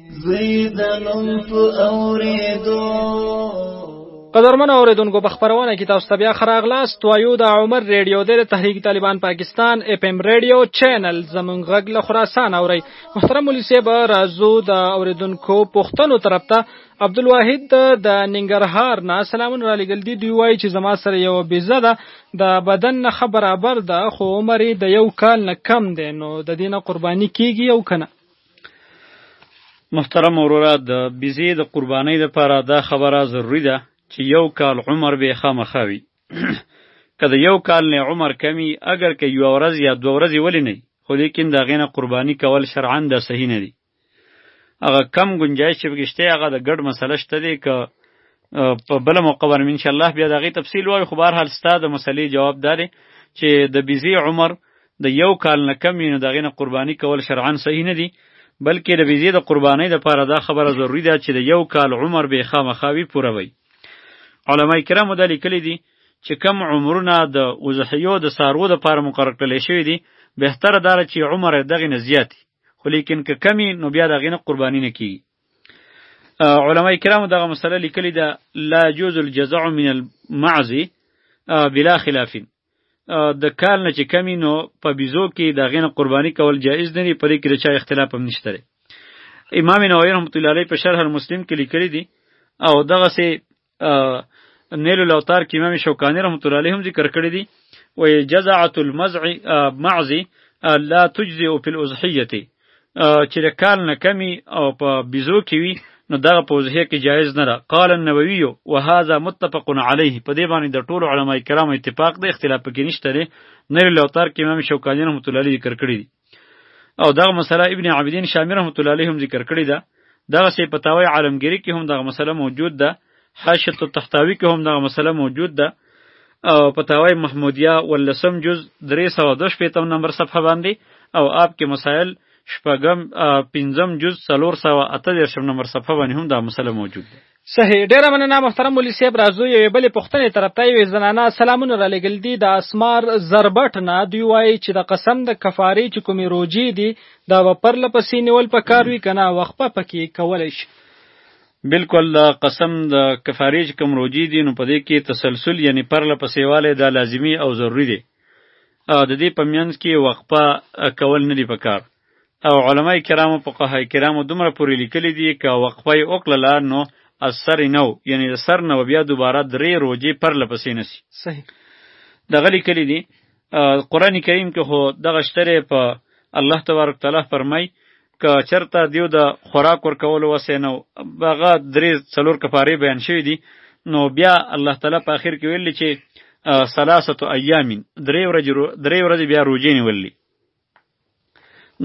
S1: قدرمن اوریدونکو په خبرونه کې تاسو ته بیا خراغلاس توایو د عمر ریډیو د تحریک طالبان پاکستان اف ام ریډیو چینل زمونږ غږ له خراسان اوري محترم ولي صاحب رازو د اوریدونکو پښتنو طرف ته عبدالواحد د ننګرهار نه سلامونه را لګل دي دوی وایي چې زما سره یو بیزه ده د بدن نه برابر ده خو عمر د یو کال نه کم دی نو د دینه قرباني کیږي او کنه
S3: محترم وروره د بیزې د قربانۍ لپاره دا خبره ضروری ده چې یو کال عمر به خامخا وي که د یو کال نه عمر کمی اگر که یو ورځ یا دوه ورځې ولې نه خو لیکن د هغې نه قرباني کول شرعا دا صحیح نه دي هغه کم ګنجایش چې پکې شته هغه د ګډ مسله شته دی که په بل موقع باندې ان شاء الله بیا دغه تفصیل وایو خو بهر حال ستا د مسلې جواب دار چې د بیزی عمر د یو کال نه کم نه دغه نه قرباني کول شرعاً صحیح نه دي بلکې د بیزی د قرباني د پاره دا خبره ضروری ده چې د یو کال عمر به خامخاوي پوره وي علما کرامو دا لیکلي دي چې کم عمرونه د وزحیو د سارو د پاره مقرر کړل شوی دي بهتره دار چې عمر دغه نه زیاتی خو لیکن که کمی نو بیا دغه نه قرباني نه کیږي علما کرام دغه مسله لیکلې ده لا جوز الجزع من المعز بلا خلاف د کال نه چې کمی نو په بيزو کې د غین قرباني کول جایز نه دی په دې کې د چا اختلاف هم نشته امام نووي رحمت الله علیه په شرح المسلم کې لیکلي دي او دغه سه نیل الاوتار کې امام شوکانی رحمت الله علیه هم ذکر کړی دی و جزعه المزع معز لا تجزئ فی الاضحیه چې د کال نه کمی او په بيزو کې وي نو دغه په وضحیه کې جایز نه ده قال النووي وهذا متفق علیه په دې باندې د ټولو علما کرامو اتفاق دی اختلاف پکې نشته دی نری لوتار کې امام شوکانی رحمت الله علیه ذکر کړی دی او دغه مسله ابن عابدین شامی رحمت الله علیه هم ذکر کړی ده دغه سی پتاوی عالمگیری کې هم دغه مسله موجود ده حاشیه التحتاوی کې هم دغه مسله موجود ده او پتاوی محمودیه ولسم جز 302 پیتم نمبر صفحه باندې او آپ کې مسائل شپږم پنځم جز 338 نمبر صفحه باندې هم دا مسله موجود ده
S1: صحیح ډیره مننه محترم مولوی صاحب راځو یوې بلې پوښتنې طرف ته یوې زنانه سلامونه را لېږل دي د اسمار زربټ نه دوی وایي چې د قسم د کفارې چې کومې روجې دي دا به پرله پسې نیول پکار وي که نه وقفه پکې کولی شي
S3: بالکل د قسم د کفارې چې کوم روجې دي نو په دې کې تسلسل یعنی پرله پسې والی دا لازمي او ضروري دی او د دې په منځ کې وقفه کول نه دي پکار او علماء کرامو فقهاء کرامو دومره پورې لیکلي دي که وقفه یې وکړله نو السر نو یعنی د سر نه بیا دوباره درې روجې پرله پسې نسی
S1: صحیح
S3: دغه لیکلي دي قران کریم کې خو دغه شتره په الله تبارک تعالی فرمای که چرته دیو د خوراک ورکولو وسه نو هغه درې څلور کفاره بیان شوی دي نو بیا الله تعالی په اخر کې ویل چې ثلاثه ایامین درې ورځې درې ورځې بیا روجې نیولې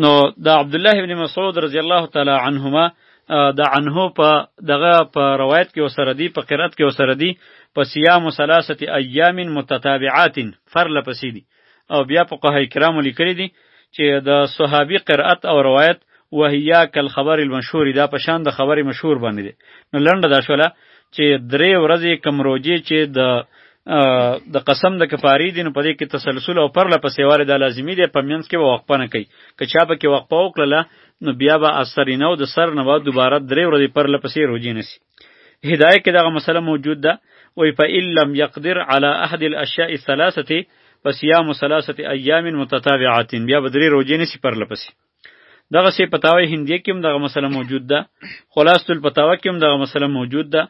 S3: نو د عبد الله ابن مسعود رضی الله تعالی عنهما د عنه په دغه په روایت کې وسره دی په قرات کې وسره دی په صيام ثلاثه ايام متتابعات فرل پسې دي او بیا په قه کرام لیکلي دي چې د صحابي قرات او روایت وهيا کالخبر المشهور دا په شان د خبر مشهور باندې دی نو لنډه دا شوله چې درې ورځې کم روجې چې د د قسم د کفاری دین په دې کې تسلسل او پرله پسې واره د لازمی دی په منځ کې وقفه نه کوي که چا په کې وقفه وکړه نو بیا به اثر نه او د سر نه بعد دوباره درې ورځې پرله پسې روزي نسی هدايه کې دغه مسله موجود ده وای په لم یقدر علی احد الاشیاء الثلاثه فصيام ثلاثه ایام متتابعات بیا به درې روزي نسی پرله پسې دغه سی پتاوی هندیه کې هم دغه مسله موجود ده خلاص تل پتاوه کې هم دغه مسله موجود ده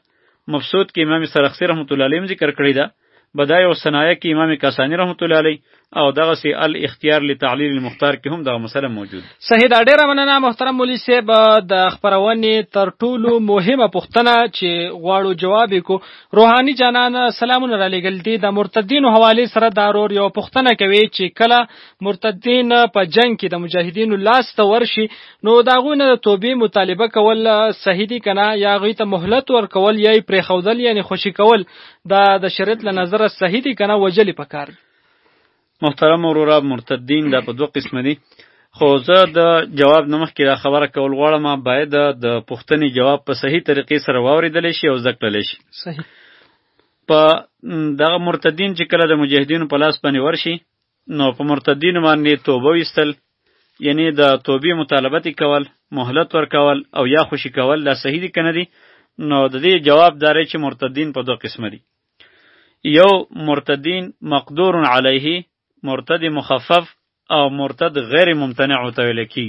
S3: مبسوط کې امام سرخسی رحمت الله علیه ذکر کړی ده بدای او صنایع کې امام کاسانی رحمت الله علیه او دغه سی ال اختیار لتعلیل المختار کې هم دغه مسله موجود
S1: صحیح دا ډیره مننه محترم مولوی صاحب د خبرونې تر ټولو مهمه پوښتنه چې غواړو جواب کو روحانی جانان سلامونه را لګل دي د مرتدینو حواله سره دارور یو پوښتنه کوي چې کله مرتدین په جنگ کې د مجاهدینو لاس ته ورشي نو دا غوی نه د توبې مطالبه کول صحیح دي کنه یا غوی ته مهلت ورکول یا پرې خودل یعنی خوشی کول دا د شریعت له نظره صحیح دي کنه وجلی پکار
S3: محترم وروره مرتدین دا په دوه قسم دي خو زه د جواب نه مخکې دا خبره کول غواړم باید د پوښتنې جواب په صحیح طریقې سره واوریدل شي او زده کړل شي
S1: صحیح
S3: په دغه مرتدین چې کله د مجاهدینو په لاس باندې ورشي نو په مرتدینو باندې توبه ویستل یعنی د توبې مطالبت کول مهلت ورکول او یا خوشی کول دا صحیح دي کنه دي نو د دې جواب داري چې مرتدین په دوه قسمه دي یو مرتدین مقدور علیه مرتد مخفف او مرتد غیر ممتنع ته ویل کی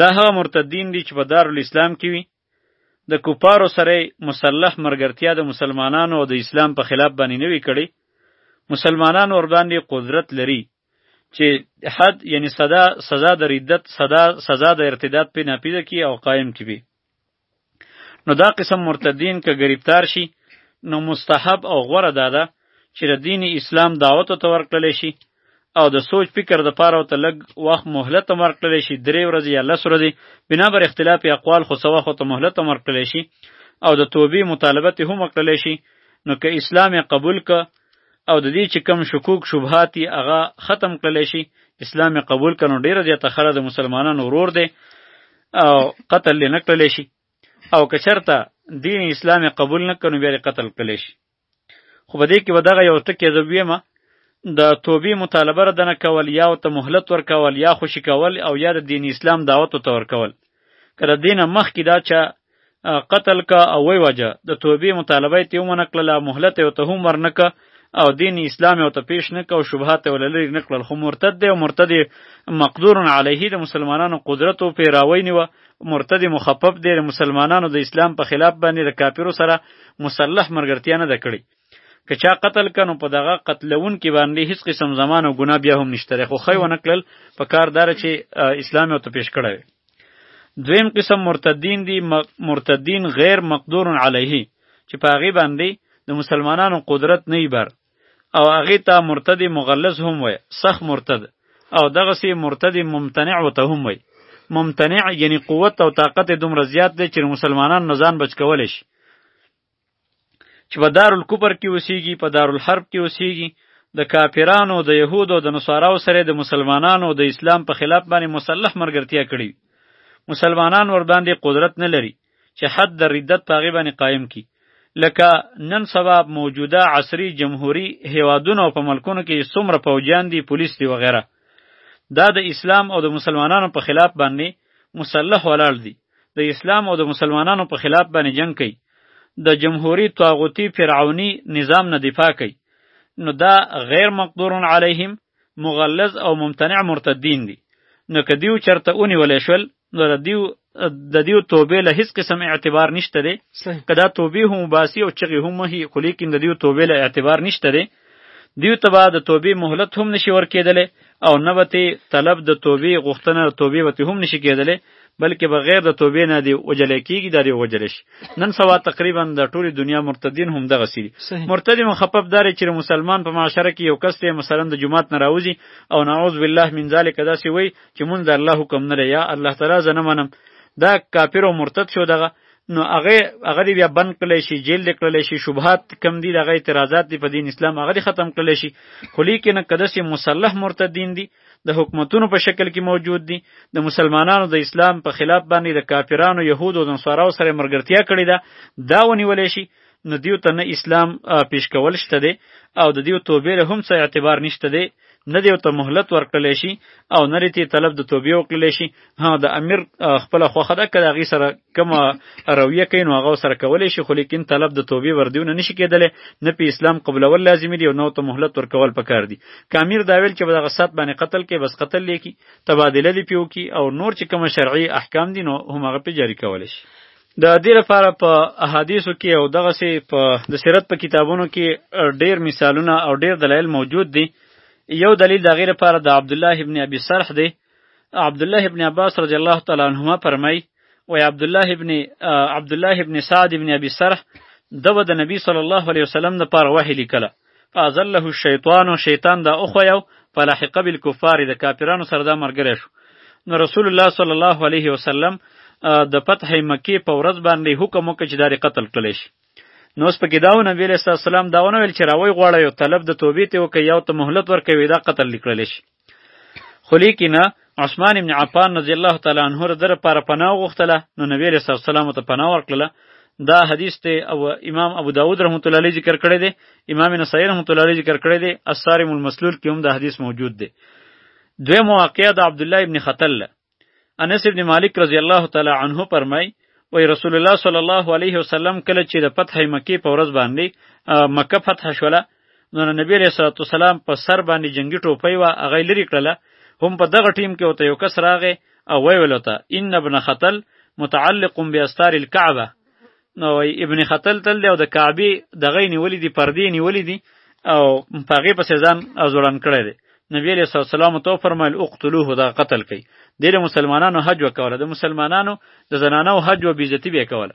S3: دا هغه مرتدین دي چې په دارالاسلام کې وي د کفارو سره یې مسلح مرګرتیا د مسلمانانو او د اسلام په خلاف باندې نه وي کړې، مسلمانان ورباندې قدرت لري چې حد یعنی سزا سزا د ردت سزا سزا د ارتداد په ناپیده کی او قائم کی وي نو دا قسم مرتدین که گرفتار شي نو مستحب او غوره داده چې د دین اسلام دعوت ته ورکړل شي او د سوچ فکر د پاره او ته لګ وخت مهلت هم ورکړل شي درې ورځې یا لس ورځې بنا بر اختلاف اقوال خو څه وخت ته مهلت هم ورکړل شي او د توبې مطالبه ته هم وکړل شي نو که اسلام قبول ک او د دې چې کم شکوک شبهات هغه ختم کړل شي اسلام قبول کنو ډیره زیاته خره د مسلمانانو ورور دی او قتل نه کړل شي او که چرته دین اسلام قبول نه کنو بیا قتل کړل شي خو په دې کې به دغه یو ټکی زه ویم د توبې مطالبه رد نه کول یا ورته مهلت ورکول یا خوشي کول او یا د دین اسلام دعوت ورته ورکول که د دینه مخکې دا چا قتل کا او وی وجه د توبې مطالبه یې ومنه کړله مهلت یې ورته هم ورنه که او دین اسلام یې ورته پیش نه که او شبهات یې ورله لرې نه کړل خو مرتد دی او مرتد مقدور علیه د مسلمانانو قدرت و پیراوی نیوه مرتد مخفف دی د مسلمانانو د اسلام په خلاف باندې د کافرو سره مسلح مرګرتیا نه ده کړې که چا قتل کنو په دغه قتلون کې باندې هیڅ قسم زمان او ګناه بیا هم نشته خو خی ونه کړل په کار دار چې اسلام او ته پیش کړی دویم قسم مرتدین دی مرتدین غیر مقدور علیه چې په هغه باندې د مسلمانانو قدرت نه بر او هغه ته مرتد مغلظ هم وای سخ مرتد او دغه سی مرتد ممتنع وته هم وای ممتنع یعنی قوت او طاقت دومره زیات دی چې مسلمانان نه ځان بچ کول شي چې په دارالکفر کې اوسېږي په دارالحرب کې اوسېږي د کافرانو د يهودو د نصاراو سره د مسلمانانو د اسلام په خلاف باندې مسلح مرګرتیا کړی مسلمانان ور باندې قدرت نه لري چې حد د ردت په هغې باندې قایم کی لکه نن سبا موجوده عصري جمهوري هیوادونو او په ملکونو کې څومره پوجیان دي پولیس دي وغیره دا د اسلام او د مسلمانانو په خلاف باندې مسلح ولاړ دي د اسلام او د مسلمانانو په خلاف باندې جنگ کوي د جمهوري طاغوتی فرعوني نظام نه دفاع کوي نو دا غیر مقدور علیهم مغلظ او ممتنع مرتدین دي نو که دیو چرته ونیول شول نو د دیو د دیو توبه له هیڅ قسم اعتبار نشته دی که دا توبه هم باسی او چغې هم هي خو لیکن د دیو توبه له اعتبار نشته دی دیو ته به د توبې مهلت هم نشي ورکېدلی او نه به طلب د توبې غوښتنه د توبې به هم نشي کېدلی بلکې بغیر د توبې نه دی وجل کیږي دا دی وجل شي نن سوا تقریبا د ټولې دنیا مرتدین هم دغه
S1: سری
S3: مرتد مخفف دار چې مسلمان په معاشره کې یو کس ته مثلا د جمعات نه راوځي او نعوذ بالله من ذلک دا سی وی چې مونږ د الله حکم نه یا الله تعالی زنه منم دا کافر او مرتد شو دغه نو هغه هغه بیا بند کړل شي جیل کړل شي شبهات کم دي دغه اعتراضات دي په دین اسلام هغه ختم کړل شي خو لیکن کده سي مسلح مرتدین دي د حکومتونو په شکل کې موجود دي د مسلمانانو د اسلام په خلاف باندې د کافرانو يهودو د نصاراو سره مرګرتیا کړې ده دا ونیول شي نو دیو ته نه اسلام پیش کول شته دي او د دیو توبې له هم څه اعتبار نشته دي نه دیو ته مهلت ورکړل شي او نه ریته طلب د توبې وکړل شي ها د امیر خپل خوخه ده کله غي سره کوم رویه کوي نو هغه سره کولای شي خو لیکن طلب د توبې وردیونه نشي کېدل نه په اسلام قبولول لازمي دی او نو ته مهلت ورکول پکار دي کامیر دا ویل چې به دغه سات باندې قتل کې بس قتل لیکي تبادله دی پیو کی او نور چې کوم شرعي احکام دي نو هم هغه په جاری کولای شي د دې لپاره په احادیثو کې او دغه سي په د سیرت په کتابونو کې ډیر مثالونه او ډیر دلایل موجود دي یو دلیل د غیر لپاره د عبد الله ابن ابي سرح دی عبد الله ابن عباس رضی الله تعالی عنهما فرمای وای عبد الله ابن عبد الله ابن سعد ابن ابي سرح دغه د نبی صلی الله علیه وسلم د پاره وحی لیکله فازله الشیطان شیطان دا اوخو یو فلحق بالکفار د کافرانو سره دا مرګره شو نو رسول الله صلی الله علیه وسلم د فتح مکی په ورځ باندې حکم وکړ چې داري قتل کړل شي نو اوس پکې داو نبی علیہ السلام داونه ویل چې راوي غواړی او طلب د توبې ته وکي یو ته مهلت ورکوي دا قتل لیکل شي خو لیکنه عثمان ابن عفان رضی الله تعالی عنه د در لپاره پناه غوښتله نو نبی علیه الصلاه والسلام ته پناه ورکړله دا حدیث ته او امام ابو داود رحمت الله علیه ذکر کړی دی امام نسائی رحمت الله علیه ذکر کړی دی الصارم المسلول کې هم دا حدیث موجود دی دوی مواقع د عبد الله ابن خطل انس ابن مالک رضی الله تعالی عنه فرمای وی رسول الله صلی الله علیه وسلم کله چې د فتح مکه په ورځ باندې مکه فتح شوله نو نبی علیہ الصلوۃ والسلام په سر باندې جنگی ټوپۍ وا هغه لري کړله هم په دغه ټیم کې وته یو کس راغی او ویل ته ان ابن خطل متعلق باستار الكعبه نو ابن خطل تل دی او د کعبه دغه نیولې دي پردې نیولې دي او پاغه په سزان ازوران کړی دی نبی علیہ السلام تو فرمایل اقتلوه دا قتل کړي د مسلمانانو حج وکوله د مسلمانانو د زنانو حج و بیزتی به کوله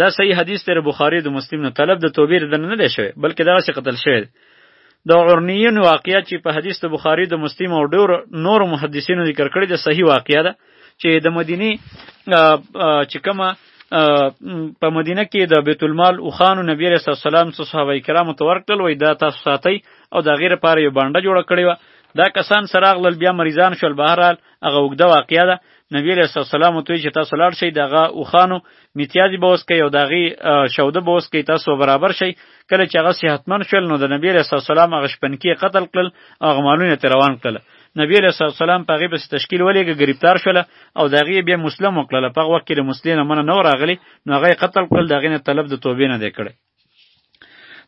S3: دا صحیح حدیث تر بخاری د مسلم نه طلب د توبې ردن نه دی شوی بلکې دا څه قتل شوی د عرنیین واقعیت چې په حدیث د بخاری د مسلم او ډور نور محدثینو ذکر کړی د صحیح واقعیت ده چې د مدینه چې کومه په مدینه کې د بیت المال او خانو نبی رسول الله سلام څو صحابه کرامو ته ورکړل وای دا تاسو ساتي او دا غیر پاره یو باندې جوړ کړی و دا کسان سراغ لل بیا مریضان شول بهرال هغه وګده واقعیا ده نبی رسول الله سلام ته چې تاسو لاړ شئ دغه او خانو میتیازي بوس کوي او دغه شوده بوس کوي تاسو برابر شئ کله چې هغه صحتمن شول نو د نبی رسول الله سلام هغه شپنکی قتل کړل او غمالونه روان کړل نبی علیه الصلاه والسلام په هغې پسې تشکیل ولېږه ګرفتار شوله او د هغې بیا مسلم وکړله په هغه وخت کې د مسلې نه منه نه و راغلی نو هغه یې قتل کړل د هغې نه طلب د توبې نه دی کړی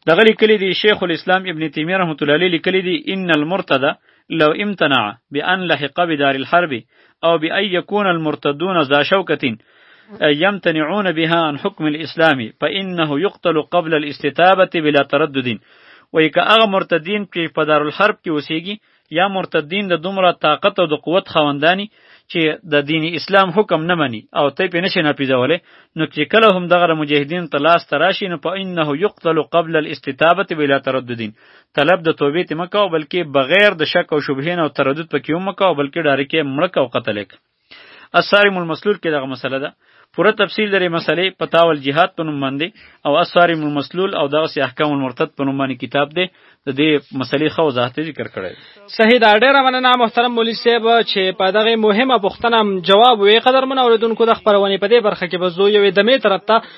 S3: دغه لیکلی دی شیخ الاسلام ابن تیمیه رحمت الله علیه لیکلی دی ان المرتد لو امتنع بان لحق بدار الحرب او بان يكون المرتدون ذا شوكه يمتنعون بها عن حكم الاسلام فانه يقتل قبل الاستتابه بلا تردد وای که هغه مرتدین چې په دارالحرب کې اوسیږي یا مرتدین د دومره طاقت او د قوت خوندانی چې د دین اسلام حکم نه مني او ته په نشه نه پیژولې نو چې کله هم دغه مجاهدین ته لاس تراشي نو په انه یقتل قبل الاستتابه بلا ترددین طلب د توبې ته مکو بلکې بغیر د شک او شبهه او تردد پکې هم مکو بلکې ډارکه مړک او قتلک الصارم المسلول کې دغه مسله ده پوره تفصیل لري مسلې پتاو الجهاد په نوم باندې او الصارم المسلول او دغه سي احکام المرتد په نوم باندې کتاب دی د دې مسلې خو وضاحت ذکر کړی
S2: صحیح دا ډیره مننه محترم مولوی صاحب چې په دغه مهمه پوښتنه جواب وې قدرمن اوریدونکو د خبرونه په دې برخه کې به زو یو دمه طرف ته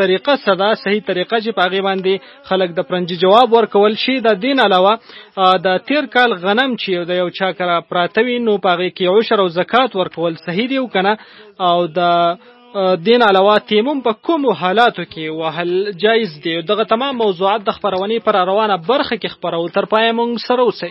S2: طریقه څه ده صحیح طریقه چې په هغې باندې خلک د پرنجي جواب ورکول شي د دین علاوه د تیر کال غنم چې د یو چا کرا پراته وي نو په هغې کې عشر او زکات ورکول صحیح دی او کنه او د دین علاوه تیمم په کوم حالاتو کې وهل جایز دی دغه تمام موضوعات د خبرونې پر روانه برخه کې خبرو تر پای مونږ سره اوسئ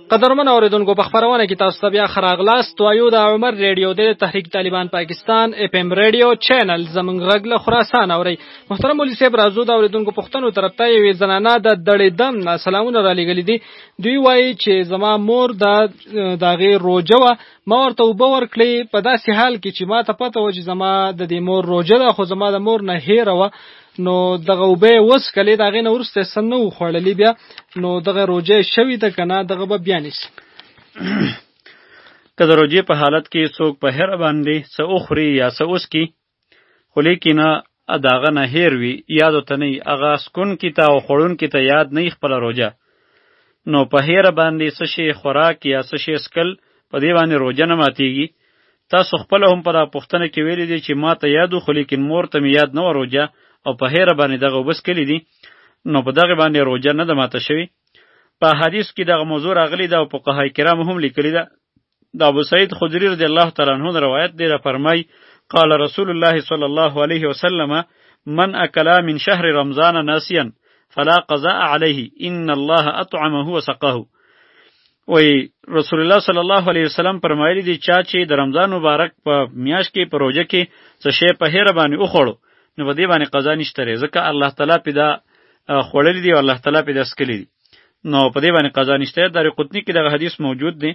S1: قدرمن اوریدونکو په خبرونه کې تاسو ته بیا خراغلاس توایو د عمر ریډیو د تحریک طالبان پاکستان اف ام ریډیو چینل زمنګ غږ له خراسان اوري محترم ولي صاحب راځو د اوریدونکو پښتنو طرف ته یو زنانه د دړې دم نه سلامونه را لګلې دي دوی وایي چې زما مور د داغه روجه و ما ورته وب ور کړې په داسې حال کې چې ما ته پته و چې زما د دې مور روجه ده خو زما د مور نه هېره و نو دغه وبه وسکلې دا غي نه ورسته سن نه خوړلې بیا نو دغه روزه شوی د کنه دغه به بیا نیس
S3: که د روزه په حالت کې څوک په هر باندې څه اوخري یا څه اوس کی خو لیکنه اداغه نه هیر وی یاد ته نه اغه سکون کی تا او خړون کی ته یاد نه خپل روزه نو په هیر باندې څه شي خوراک یا څه شي سکل په دی باندې روزه نه ماتیږي تاسو خپله هم په دغه پوښتنه کې ویلي دي چې ما ته یاد و خو لیکن مور ته مې یاد نه وه روژه او په هیره باندې دغه اوبه څکلي دي نو په دغه باندې روژه نه ده ماته شوې په احادیث کې دغه موضوع راغلي ده او فقهای کرام هم لیکلي ده د ابو سعید خدری رضی الله تعالی عنه روایت دی را فرمای قال رسول الله صلی الله علیه وسلم من اکلا من شهر رمضان ناسیا فلا قضاء علیه ان الله اطعمه وسقاه وی رسول الله صلی الله علیه وسلم فرمایلی دی چا چې د رمضان مبارک په میاش کې په روزه کې څه شی په هیر باندې وخوړو نو په دې باندې قضا نشته لري ځکه الله تعالی په دا خوړل دی او الله تعالی په دا سکلی دی نو په دې باندې قضا نشته د قطنی کې دغه حدیث موجود دی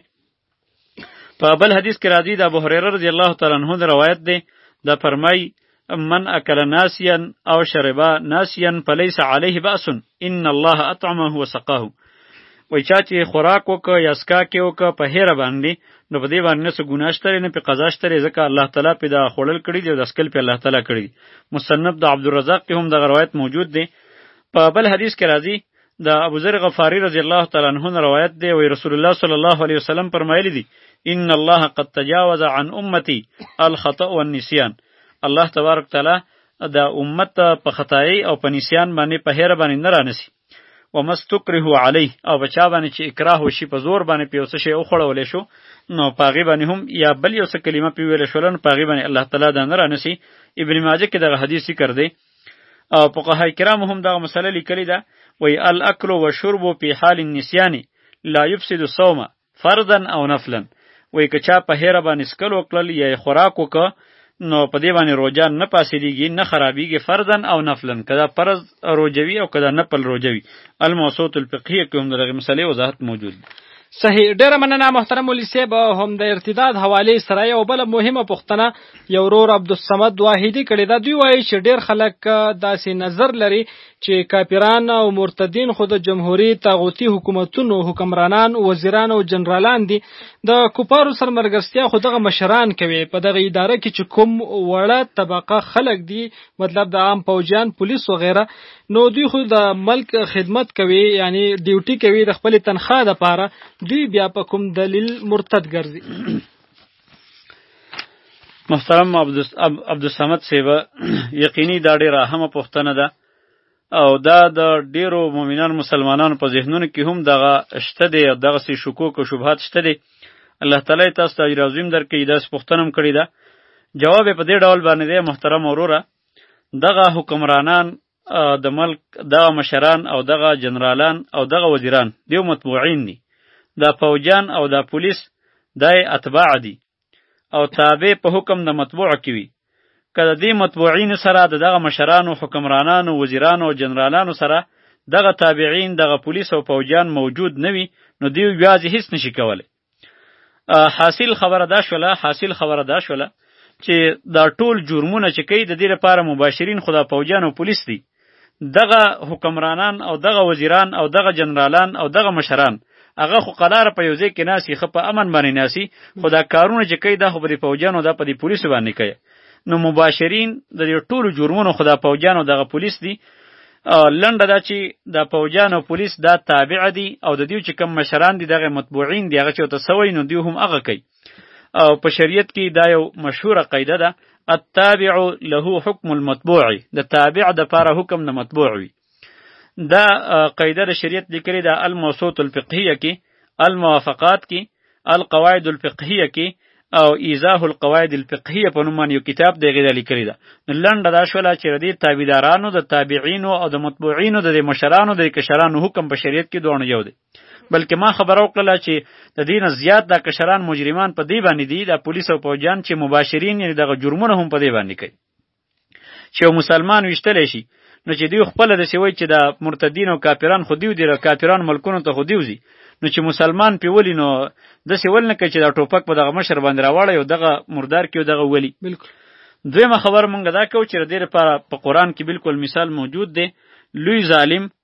S3: په بل حدیث کې راځي د ابو هريره رضی الله تعالی عنہ روایت دی دا فرمای من اکل ناسیا او شربا ناسیا فلیس علیه باس ان الله اطعمه وسقاه وای چا چې خوراک وکړ یا سکا کې وکړ په هیر باندې نو په دې باندې څه ګناه شته نه په قضا شته ځکه الله تعالی په دا خړل کړی دی او د سکل په الله تعالی کړی مصنف د عبدالرزاق کې هم د روایت موجود دی په بل حدیث کې راځي د ابو ذر غفاری رضی الله تعالی عنه نه روایت دی وی رسول الله صلی الله علیه وسلم فرمایلی دی ان الله قد تجاوز عن امتی الخطا والنسیان الله تبارک تعالی د امت په خدای او په نسیان باندې په هر باندې نه رانسی و مستکره علی او بچا باندې چې اکراه وشي په زور باندې پیوڅ شي او خړولې شو نو پاغي باندې هم یا بل یو څه کلمه پیویل شولن پاغي باندې الله تعالی دا نه رانسی ابن ماجه کې دغه حدیث ذکر دی او فقهای کرام هم دغه مسله لیکلی ده وی الاکل و شرب په حال النسیان لا یفسد الصوم فرضا او نفلا وی که چا په هره باندې سکل وکړل یا خوراک وکړ نو په دې باندې روزه نه پاسېږي نه خرابېږي فرضا او نفلا کدا فرض روزوي او کدا نفل روزوي الموسوط الفقهیه کې هم دغه مسلې وضاحت موجود دی
S1: صحیح ډیره مننه محترم ولي صاحب هم د ارتداد حواله سره یو بل مهمه پښتنه یو ورور عبدالصمد واحدی کړي دا دوی وایي چې ډیر خلک داسې نظر لري چې کاپیران او مرتدین خو د جمهوریت طاغوتی حکومتونو حکمرانان وزیران او جنرالان دي د کوپارو سرمرګرستیا خو دغه مشران کوي په دغه اداره کې چې کوم وړه طبقه خلک دي مطلب د عام پوجیان پولیس و غیره نو دوی خو د ملک خدمت کوي یعنی ډیوټي کوي د خپل تنخواه د پاره دوی بیا په کوم دلیل مرتد ګرځي
S3: محترم عبد الصمد سیبه یقیني دا ډیره اهمه پوښتنه ده او دا د ډیرو مؤمنان مسلمانانو په ذهنونو کې هم دغه شته دی او دغه سي شکوک او شبهات شته دی الله تعالی تاسو ته اجر عظیم درکړي داس پښتنم کړی دا جواب په دې ډول باندې دی محترم وروره دغه حکمرانان د ملک دغه مشران او دغه جنرالان او دغه وزیران دیو مطبوعین دي دا پوجان او دا پولیس دای اتباع دي او تابع په حکم د مطبوع کې وي که د دې مطبوعین سره د دغه مشرانو حکمرانانو وزیرانو او جنرالانو سره دغه تابعین دغه پولیس او پوجان موجود نه وي نو دیو یوازې هیڅ نشي کولی حاصل خبره دا شوله حاصل خبره دا شوله چې دا ټول جرمونه چې کوي د دې لپاره مباشرین خدا پوجان او پولیس دي دغه حکمرانان او دغه وزیران او دغه جنرالان او دغه مشران هغه خو قلاره په یوځای کې ناسي خو په امن باندې ناسي خو دا کارونه چې کوي دا خو به د پوجانو دا په دې پولیسو باندې کوي نو مباشرین د دې ټولو جرمونو خو دا پوجانو دغه پولیس دي لنډه دا چې د پوجان او پولیس دا تابع دي او د دیو چې کم مشران دي دغه مطبوعین دي هغه چې ته سوی نو دیو هم هغه کوي او په شریعت کې دا یو مشهوره قاعده ده التابع له حکم المتبوع د تابع د پاره حکم د متبوع وي دا قاعده د شریعت لیکلې ده الموسوط الفقهیه کې الموافقات کې القواعد الفقهیه کې او ایزاه القواعد الفقهیه په نوم یو کتاب دی غیر لیکلی ده لنډه دا شوله چې ردی تابعدارانو د تابعینو او د متبوعینو د مشرانو د کشرانو حکم په شریعت کې دوه یو دی بلکې ما خبره وکړله چې د دې نه زیات دا کشران مجرمان په دې باندې دي دا پولیس او پوجان چې مباشرین یعنی دغه جرمونه هم په دې باندې کوي چې یو مسلمان ویشتلی شي نو چې دوی خپل د سوي چې د مرتدین او کافران خو دیو دي کافران ملکونو ته خو دیوزي نو چې مسلمان پیولي نو د سوي ول نه کوي چې دا ټوپک په دغه مشر باندې راوړی او دغه مردار کې دغه ولی
S1: بالکل
S3: دویمه خبر مونږ دا کو چې د دې لپاره په قران کې بالکل مثال موجود دی لوی ظالم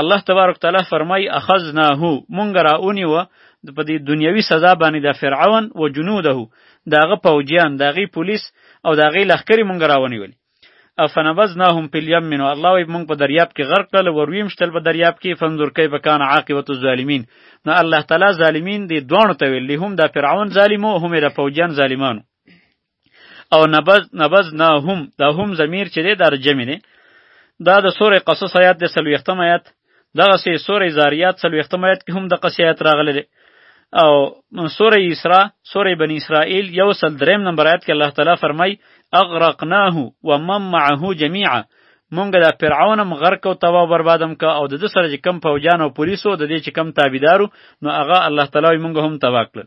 S3: الله تبارک تعالی فرمای اخذناه مونږ را اونی و په دې دنیوي سزا باندې د فرعون و جنوده داغه پوجیان داغه پولیس او داغه لخکری مونږ را ونیول افنبذناهم فی الیم من الله وی مونږ په دریاب کې غرق کړل ورویم شتل په دریاب کې فنظر کیف کان عاقبت الظالمین نو الله تعالی ظالمین دی دوه ته ویل هم د فرعون ظالمو هم د پوجیان ظالمانو او نبذ نبذ نه هم دا هم ضمیر چې دی دا جمع دی دا د سورې قصص آیات د سلوختم آیات دغه سي سورې زاریات سلوختم آیات کې هم د قصې آیات راغلی دی او سورې اسراء سورې بنی اسرائیل یو سل دریم نمبر آیات کې الله تعالی فرمای اغرقناه ومن معه جميعا مونږ د فرعون هم غرق او تبا بربادم کا او د ده سره چې کم فوجان او پولیسو د دې چې کم تابعدارو نو هغه الله تعالی مونږ هم تبا کړل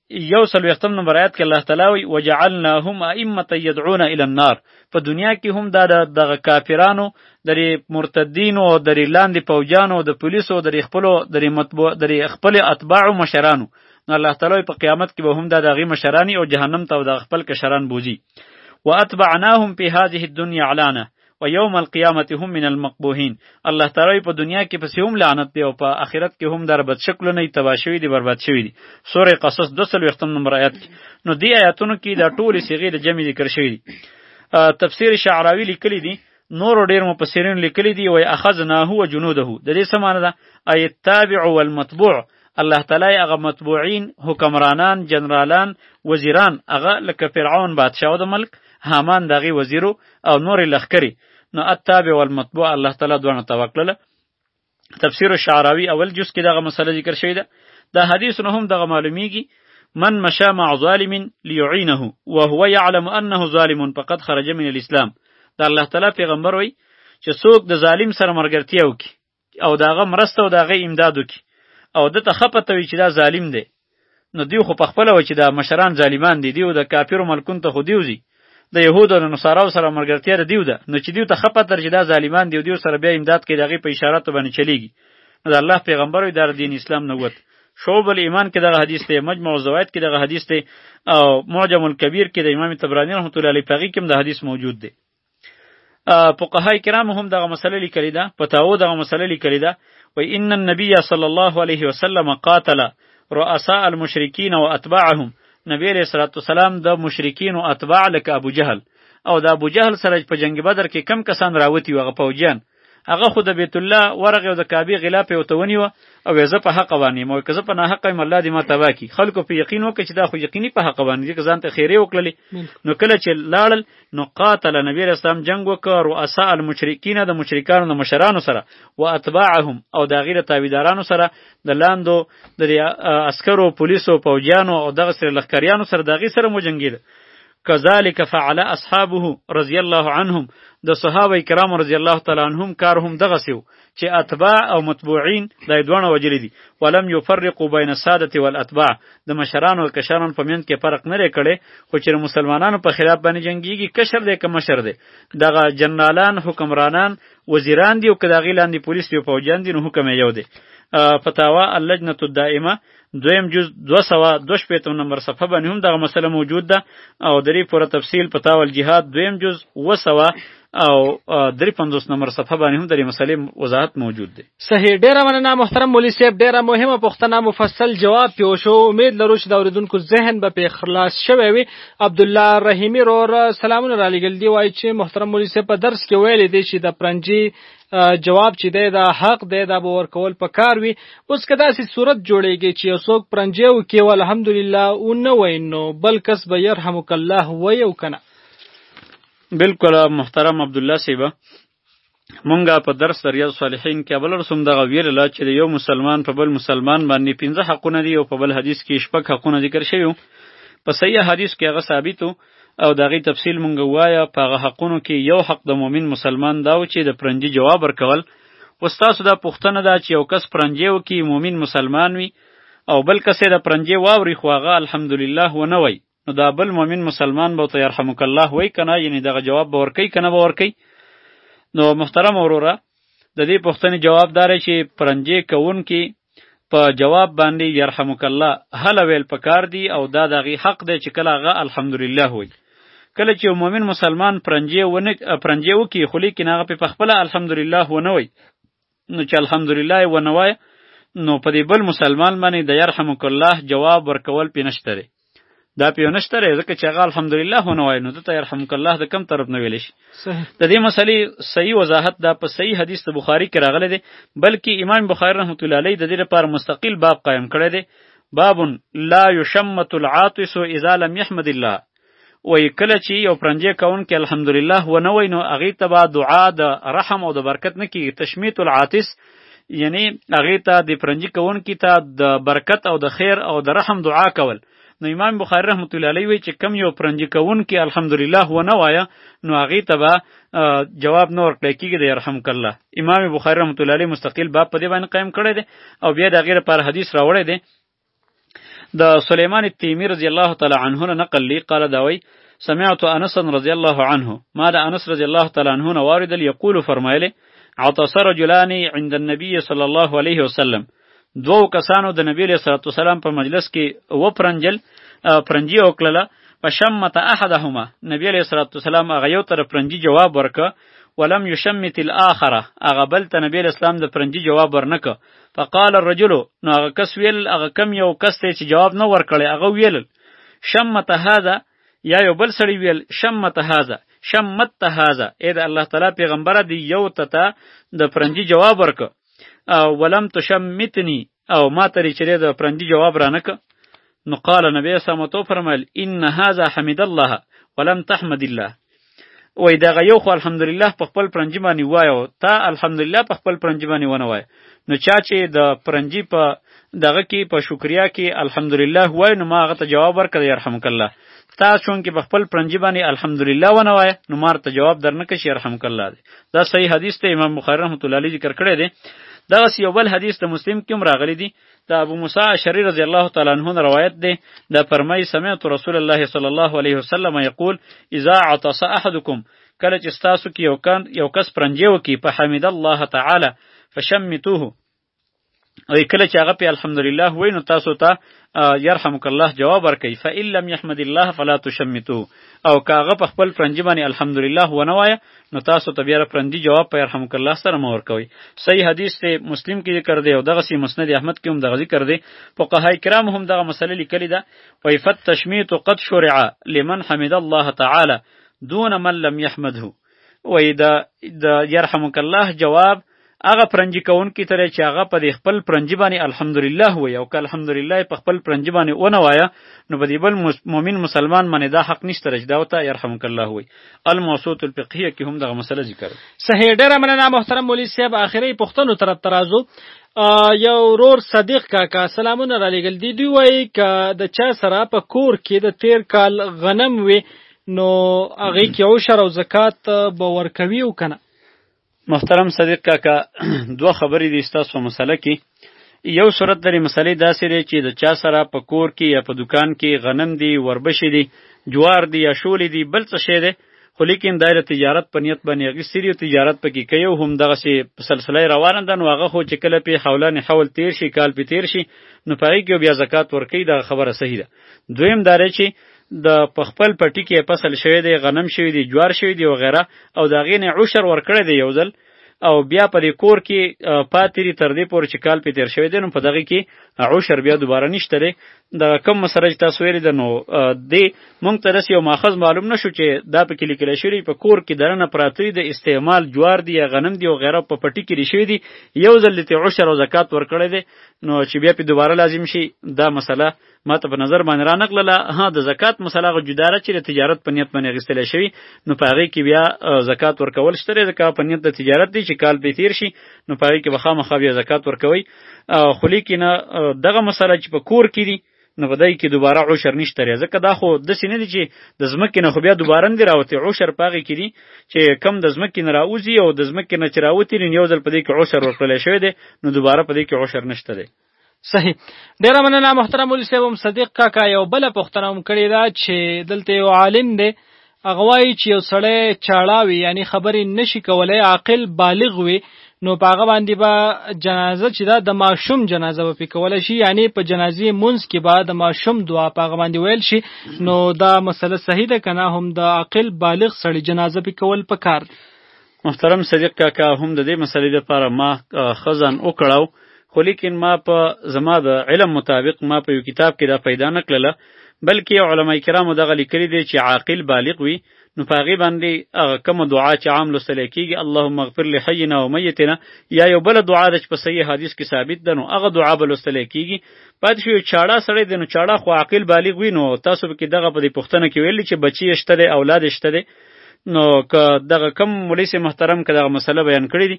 S3: یو څلوېښتم نمبر آیات کې الله تعالی وایي وجعلناهم ائمه يدعون الى النار په دنیا کې هم دا دغه کافرانو د مرتدینو او د لاندې پوجانو د پولیسو د خپلو د مطبوع د خپل اتباع مشرانو نو الله تعالی په قیامت کې به هم دا دغه مشرانی او جهنم ته د خپل کشران بوزي واتبعناهم په هذه الدنيا علانه و یوم القیامه هم من المقبوحین الله تعالی په دنیا کې پسې هم لعنت دی او په آخرت کې هم در بد شکل نه تبا شوی دی برباد شوی دی سوره قصص 200 نمبر آیات کې نو دی آیاتونو کې دا ټول صيغه د جمع ذکر شوی دی تفسیر شعراوی لیکلی دی نور ډیر مفسرین لیکلی دی وای اخذناه و جنوده د دې سمانه ده ایتابع والمتبوع الله تعالی هغه متبوعین حکمرانان جنرالان وزیران هغه لکه فرعون بادشاه د ملک هامان دغه وزیرو او نور لخکری نو التابع والمتبوع الله تعالی دونه توکل تفسیر الشعراوی اول جز کې دغه مسله ذکر شوی ده دا حدیث نه هم دغه معلومیږي من مشى مع ظالم ليعينه وهو يعلم انه ظالم فقد خرج من الاسلام دا الله تعالی پیغمبر وای چې څوک د ظالم سره مرګرتیا وکي او داغه مرسته او داغه امداد وکي او د ته خپته وي چې دا ظالم دی نو دیو خو په خپل و چې دا مشران ظالمان دي دیو د کافرو ملکون ته خو دیوزي د يهودو او نصاراو سره مرګرتیا د دیو ده نو چې دیو ته خپه تر چې دا ظالمان دیو دیو سره بیا امداد کوي دغه په اشاراتو باندې چلیږي نو د الله پیغمبر او د دین اسلام نه وت شعب الايمان کې دغه حدیث دی مجمع الزوائد کې دغه حدیث دی او معجم الکبیر کې د امام طبرانی رحمت الله علیه په کې هم د حدیث موجود دی فقهای کرام هم دغه مسله لیکلی ده په تاو دغه مسله لیکلی ده و ان النبي صلی الله علیه وسلم قاتل رؤساء المشرکین و اتباعهم نبی علیہ الصلوۃ والسلام د مشرکین او اتباع لکه ابو جهل او د ابو جهل سره په جنگ بدر کې کم کسان راوتی وغه پوجیان هغه خو د بیت الله ورغه او د کعبه غلاف یې وته ونیو او زه په حق باندې مو که زه په نه حق یم الله دې ما تبا کی خلکو په یقین وکړي چې دا خو یقیني په حق باندې دي که ځان ته خیره وکړلې نو کله چې لاړل نو قاتل نبی رسول جنگ وکړ او اسا المشرکین د مشرکانو د مشرانو سره او اتباعهم او د غیر تابعدارانو سره د لاندو د عسکرو پولیسو پوجانو او دغه سره لخکریانو سره دغه سره مو جنگید کذالک فعل اصحابه رضی الله عنهم د صحابه کرام رضی الله تعالی عنهم کار هم دغه سیو چې اتباع او متبوعین دای دوانه وجلی دي ولم یفرقوا بین الساده والاتباع د مشران او کشران په منځ کې فرق نه کړي خو چې مسلمانانو په خلاف باندې جنگیږي کشر دی که مشر دی دغه جنرالان حکمرانان وزیران دی او کداغي لاندې پولیس دی او فوجان دی نو حکم یو دی فتاوا اللجنه الدائمه دویم جز 222 نمبر صفحه باندې هم دغه مسله موجود ده او درې پوره تفصیل په تاول جهاد دویم جز 200 او درې پنځوس نمبر صفحه باندې هم درې مسلې وضاحت موجود دی
S1: صحیح ډیره مننه محترم مولوی صاحب ډیره مهمه پوښتنه مفصل جواب پیو شو امید لرو چې د اوریدونکو ذهن به په خلاص شوی وي عبد الله رحیمی رور سلامونه را لګل دی وای چې محترم مولوی صاحب په درس کې ویل دي چې د پرنجي جواب چې دی دا حق دی دا به ورکول په کار وي اوس که داسې صورت جوړیږي چې یو څوک پرنجی وکړي او الحمدلله ونه وایي نو بل کس به یرحمک الله وایي او که
S3: نه بلکل محترم عبدالله صیبه مونږه په درس د ریاض صالحین کې بل رسوم دغه ویرله چې یو مسلمان په بل مسلمان باندې پنځه حقونه دي او په بل حدیث کې شپږ حقونه ذکر شوي په صحیح حدیث کې هغه ثابت او د هغې تفصیل مونږ وایا په هغه حقونو کې یو حق د مؤمن مسلمان دا و چې د پرنجي جواب ورکول اوس تاسو دا پوښتنه ده چې یو کس پرنجی وکړي مؤمن مسلمان وي او بل کس یې د پرنجی واوري خو هغه الحمدلله ونه وایي نو دا بل مؤمن مسلمان به ورته یرحمک الله وایي که نه یعنې دغه جواب به ورکوي که نه به ورکوي نو محترم وروره د دې پوښتنې جواب دا چې پرنجی کوونکي په جواب باندی يرحمک الله هله ویل پکار دی او دا داغي حق دی چې کله هغه الحمدلله وي کله چې مؤمن مسلمان پرنجې ونه پرنجې وکي خو لیکن هغه په خپل الحمدلله ونه وي نو چې الحمدلله ونه وای نو په دې بل مسلمان باندې د يرحمک الله جواب ورکول پینشتره دا په یو نشته لري ځکه چې هغه الحمدلله هونه وای نو دته يرحمک الله د کم طرف نه ویل شي د دې مسلې صحیح وضاحت دا په صحیح حدیث د بخاری کې راغلی دی بلکې امام بخاری رحمت الله علیه د دې لپاره مستقل باب قائم کړی دی باب لا یشمت العاطس اذا لم يحمد الله وای کله چې یو پرنجې کون کې الحمدلله و نه وای نو هغه تبا دعا د رحم او د برکت نه کیږي تشمیت العاطس یعنی هغه ته د پرنجي کون کی ته د برکت او د خیر او د رحم دعا کول نو امام بخاری رحمت الله علیه وی چې کم یو پرنجي کون کی الحمدلله و نه وایا نو هغه ته به جواب نور کړی کیږي د يرحم کله امام بخاری رحمت الله علیه مستقیل باب په دې باندې قائم کړی دی او بیا د غیر پر حدیث راوړی دی د سليمان التيمي رضی الله تعالی عنه نه نقل لي قال داوي سمعت انس رضی الله عنه ما د انس رضی الله تعالی عنه نه واردل یقول فرمایلی عطس رجلان عند النبي صلی الله علیه وسلم دوو کسانو د نبی علیه الصلاه والسلام په مجلس کې و پرنجل پرنجي او کړله فشمت احدهما نبی علیه الصلاه والسلام هغه یو تر پرنجي جواب ورکړ ولم یشمت الاخره هغه بل ته نبی اسلام د پرنجي جواب ورنکړ فقال الرجل نو هغه کس ویل هغه کم یو کس ته چې جواب نه ورکړي هغه ویل شمت هذا یا یو بل سړی ویل شمت هذا شمت هذا اې د الله تعالی پیغمبره دی یو تته د پرنجي جواب ورک او ولم تشمتنی او ما ترې چرې د پرنجي جواب رانک نو قال نبی سمتو فرمایل ان هذا حمد الله ولم تحمد الله وای دغه یو خو الحمدلله په خپل پرنجي باندې وایو تا الحمدلله په خپل پرنجي باندې ونه وای نو چا چې د پرنجي په دغه کې په شکریا کې الحمدلله وای نو ما هغه ته جواب ورکړ يرحمک الله تا چون کې په خپل پرنجي باندې الحمدلله ونه وای نو مار ته جواب درنه کشي يرحمک الله دی دا صحیح حدیث ته امام بخاری رحمت الله علیه ذکر کړی دی دغه یو بل حدیث د مسلم کې هم راغلی دی د ابو موسی اشعری رضی الله تعالی عنه نه روایت دی د فرمای سمعت رسول الله صلی الله علیه وسلم یقول اذا عطس احدکم کله چې تاسو کې یو کان یو کس پرنجي وکي په حمید الله تعالی فشمتوه او کله چې هغه په الحمدلله وای نو تاسو ته يرحمک الله جواب ورکړي فإن لم يحمد الله فلا تشمتوه او کاغه په خپل پرنجي باندې الحمدلله ونه وایه نو تاسو ته بیا رپرندی جواب په يرحمک الله سره مور کوي صحیح حدیث ته مسلم کې ذکر دی او دغه سی مسند احمد کې هم دغه ذکر دی فقهای کرام هم دغه مسله لیکلې ده وای فت تشمیت قد شرع لمن حمد الله تعالی دون من لم يحمده وای دا د يرحمک الله جواب هغه پرنجي کوونکي ته دی چې هغه په دې خپل پرنجي باندې الحمدلله وایي او که الحمدلله په خپل پرنجي باندې ونه وایه نو په دې بل مؤمن مسلمان باندې دا حق نشته چې دا ورته یرحمک الله وایي الموسوط الفقهیه کې هم دغه مسله ذکر
S1: صحیح ډېره مننه محترم مولوي صاحب آخري پوښتنو طرف ته راځو یو رور صدیق کاکا سلامونه را لېږل دي دوی وایي که د چا سره په کور کې د تیر کال غنم وي نو هغې کې عشر او زکات به ورکوي او که نه
S3: محترم صدیق کاکا دوه خبرې دي ستاسو مسله کې یو صورت لري مسلې داسې دی چې د چا سره په کور کې یا په دکان کې غنم دي وربشې دي جوار دي یا شولې دي بل څه شی دی خو لیکن دا د تجارت په نیت باندې اخیستي دي او تجارت پکې کوي او همدغسې په سلسله یې روانه ده نو هغه خو چې کله پې حولان حول تیر شي کال پې تیر شي نو په هغې کې بیا زکات ورکوي دغه خبره صحیح ده دویم دا چې د په خپل پټي کې فصل شوی دی غنم شوی دی جوار شوی دی وغیره او د هغې نه عشر ورکړی دی یو ځل او بیا په دې کور کې پاتې دي تر دې پورې چې کال پې تېر شوی دی نو په دغه کې عشر بیا دوباره نشته دی دغه کوم مسله چې تاسو ویلې ده نو دې موږ ته داسې یو ماخذ معلوم نه شو چې دا پکې لیکل شوي په کور کې دننه پراته دي د استعمال جوار دي یا غنم دي او غیره په پټي کې شوي دي یو ځل دې عشر او زکات ورکړی دی نو چې بیا پې دوباره لازم شي دا مسله ما ته په نظر باندې را نقلله ها د زکات مسله غو جدا را چې د تجارت په نیت باندې غستل شوی نو پاره کې بیا زکات ورکول شته ځکه په نیت د تجارت دی چې کال به تیر شي نو پاره کې بخا مخا بیا زکات ورکوي خو لیکن دغه مسله چې په کور کې دی نو په دای کې دوباره عشر نشته لري ځکه دا خو د سینې دي چې د زمکه نه خو بیا دوباره نه راوته عشر پاغي کړي چې کم د زمکه نه راوځي او د زمکه نه چراوتی نه یو ځل په دې کې عشر ورکړل شوی دی نو دوباره په دې کې عشر نشته دی
S1: صحیح ډیره مننه محترم ول سیوم صدیق کاکا یو بل پښتنه هم کړی دا چې دلته یو عالم دی اغوای چې یو سړی چاړاوي یعنی خبرې نشي کولای عاقل بالغ وي نو پاغه باندې به با جنازه چې دا د ماشوم جنازه به پکول شي یعنی په جنازي مونږ کې به د ماشوم دعا پاغه باندې ویل شي نو دا مسله صحیح ده کنه هم د عاقل بالغ سړی جنازه پکول پکار دی
S3: محترم صدیق کاکا هم د دې مسلې لپاره ما خزان وکړاو خو لیکن ما په زما د علم مطابق ما په یو کتاب کې دا پیدا نه کړله بلکې علما کرامو دغه لیکلي دي چې عاقل بالغ وي نو په هغې باندې هغه کومه دعا چې عام لوستل کېږي اللهم اغفر لحینا و میتنا یا یو بله دعا ده چې په صحیح حدیث کې ثابت ده نو هغه دعا به لوستل کېږي پاتې شو یو چاړه سړی دی نو چاړه خو عاقل بالغ وي نو تاسو به کې دغه په دې پوښتنه کې ویلي چې بچی یې شته دی اولاد یې شته دی نو که دغه کم مولوی سي محترم که دغه مسله بیان کړی دي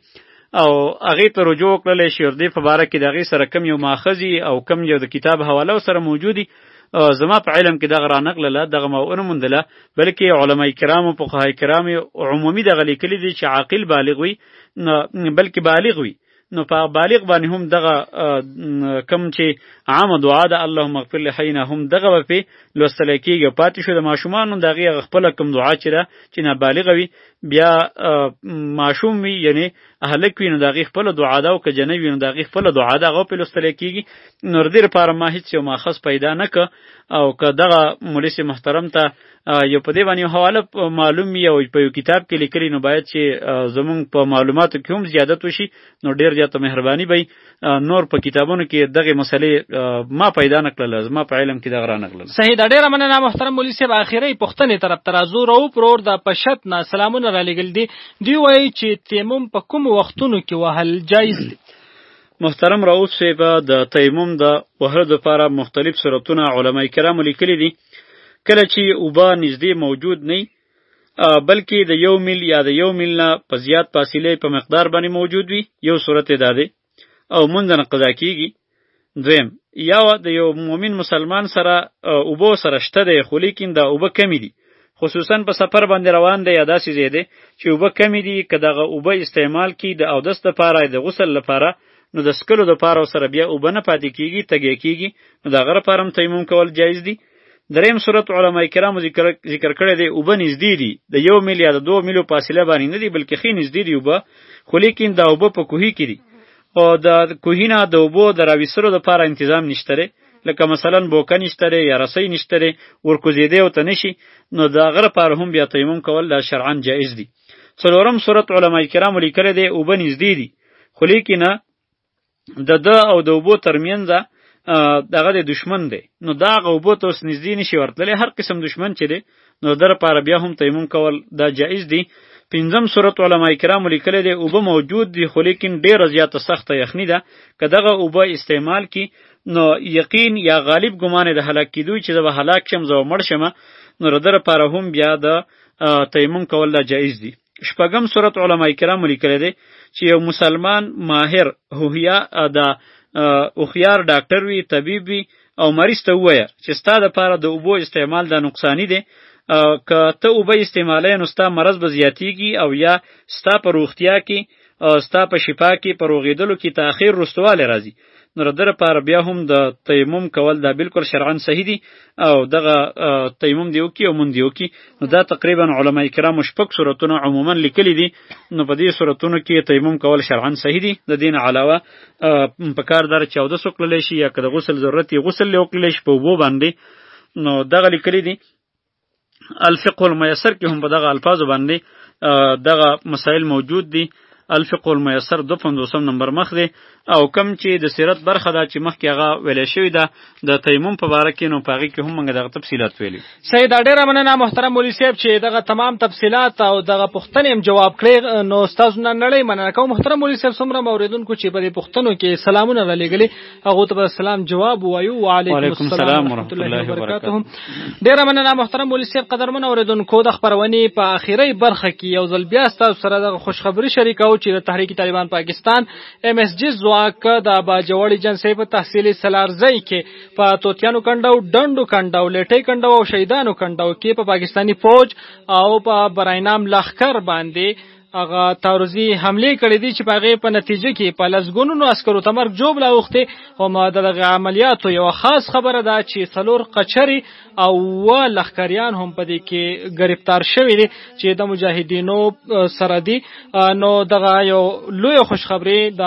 S3: او هغه ته رجوع کړل شي او دې په باره کې دغه سره کم یو ماخذي او کم یو د کتاب حواله سره موجودي زما په علم کې دغه رانغلله دغه ما ونه موندله بلکې علما کرام او فقها کرام عمومي دغه لیکلي دي چې عاقل بالغ وي بلکې بالغ وي نو په بالغ باندې هم دغه کم چې عام دعا ده اللهم اغفر لحینا هم دغه په لوستل کېږي پاتې شو د ماشومان هم دغه خپل کم دعا چې ده چې نه بالغ وي بیا ماشوم وي یعنی اهلک وي نو دغه خپل دعا ده او که جنوي وي نو دغه خپل دعا ده هغه په لوستل کېږي نور دې لپاره ما هیڅ یو ماخص پیدا نه ک او که دغه مولوی محترم ته یو په دې باندې یو حواله معلوم وي او په یو کتاب کې لیکلی نو باید چې زمونږ په معلوماتو کې هم زیادت وشي نو ډیر زیاته مهرباني به نور په کتابونو کې دغه مسلې ما پیدا نکړل زما په علم کې دغه رانغلل
S1: صحیح دا ډیره مننه محترم مولوی صاحب اخیری پښتنې طرف تر زور او پرور د پشت نه سلامونه را لګل دي دی وایي چې تیمم په کوم وختونو کې وهل جایز دي
S3: محترم راوت صاحب د تیمم د وهلو لپاره مختلف صورتونه علما کرام لیکلي دي کله چې اوبه نږدې موجود نه بلکې د یو میل یا د یو میل نه په زیات فاصله په مقدار باندې موجود وي یو صورت دا دی او مونږ نه قضا کیږي دویم یا د یو مؤمن مسلمان سره اوبو سره شته دی خو لیکن دا اوبه کمی دي خصوصا په سفر باندې روان دی یا داسې ځای دی چې اوبه کمی دي که دغه اوبه استعمال کی د اودس لپاره د غسل لپاره نو د سکلو د پاره سره بیا اوبه نه پاتې کیږي تږی کیږي نو د غره پارم تیمم کول جایز دي دریم صورت علما کرامو ذکر ذکر کړی دی اوبه نږدې دي د یو میل یا د دوه میلو فاصله باندې نه دي بلکې ښې نږدې دي اوبه خو لیکن دا اوبه په کوهي کې دي او د کوهي نه د اوبو د راویستلو دپاره انتظام نشته دی لکه مثلا بوکه نشته دی یا رسۍ نشته دی ورکوزېدی ورته نشي نو د هغه لپاره هم بیا تیمم کول دا شرعا جایز دي څلورم صورت علما کرامو لیکلی دی اوبه نږدې دي خو لیکنه د ده او د اوبو ترمنځ دغه د دشمن دی نو دا غوبو ته اوس نږدې نشي ورتللی هر قسم دشمن چې دی نو در لپاره بیا هم تیمم کول دا جایز دی پنځم صورت علما کرام لیکلی دی اوبه موجود دی خو لیکن ډیره زیاته سخته یخنی ده که دغه اوبه استعمال کی نو یقین یا غالب ګمان د هلاک کیدو چې زه به هلاک شم زه مړ شم نو ردر لپاره هم بیا د تیمم کول دا جایز دی شپږم صورت علما کرام لیکلی دی چې یو مسلمان ماهر هویا دا اوخيار ډاکټر وي طبيب وي او مریض ته وایه چې ستا د پاره د اوبو استعمال دا نقصانی دی که ته اوبه استعمالې نو ستا مرض به زیاتیږي او یا ستا په روغتیا کې ستا په شفا کې په روغېدلو کې تاخیر رستواله راځي نو د ده لپاره بیا هم د تیمم کول دا بالکل شرعا صحیح دي او دغه تیمم دی وکړي او مونځ دی وکړي نو دا تقریبا علما کرامو شپږ صورتونه عموما لیکلي دي نو په دې صورتونو کې تیمم کول شرعا صحیح دي د دین علاوه په کار دار چې اودس وکړلی شي یا که د غسل ضرورت یې غسل یې وکړلی شي په اوبو باندې نو دغه لیکلي دي الفقه المیسر کې هم په دغه الفاظو باندې دغه مسائل موجود دي الفقه المیسر دو پنځوسم نمبر مخ دی او کم چې د سیرت برخه ده چې مخکې هغه ویلی شوې ده د تیمم په باره کې نو په هغې کې هم موږ دغه تفصیلات ویلي
S1: صحیح دا ډېره مننه محترم مولي صاحب چې دغه تمام تفصیلات او دغه پوښتنې هم جواب کړې نو ستاسو نه نړۍ مننه کوم محترم مولي صاحب څومره مو اورېدونکو چې په دې پوښتنو کې سلامونه رالیږلي هغه ته سلام جواب وایو وعلیکم السلام ورحمت الله وبرکاته ډیر مننه محترم ولي صاحب قدرمن اوریدونکو د خبرونې په اخیری برخه کې یو ځل بیا تاسو سره د خوشخبری شریکو چې د تحریک طالبان پاکستان ایم اس جی ځواک د باجوړی جنسي په تحصیلي سلارځای کې په توتیانو کنډو ډندو کنډو لټي کنډو او شهیدانو کنډو کې په پاکستانی فوج او په براینام لخر باندې هغه تعرضي حمله کړې دي چې په هغې په نتیجه کې په لسګونونو عسکرو ته مرګ ژوبله اوښتې هم د دغه عملیاتو یوه خاص خبره ده چې څلور قچرې او اووه لښکریان هم په دې کې ګرفتار شوي دي چې د مجاهدینو سره دي نو دغه یو لوی خوشخبری د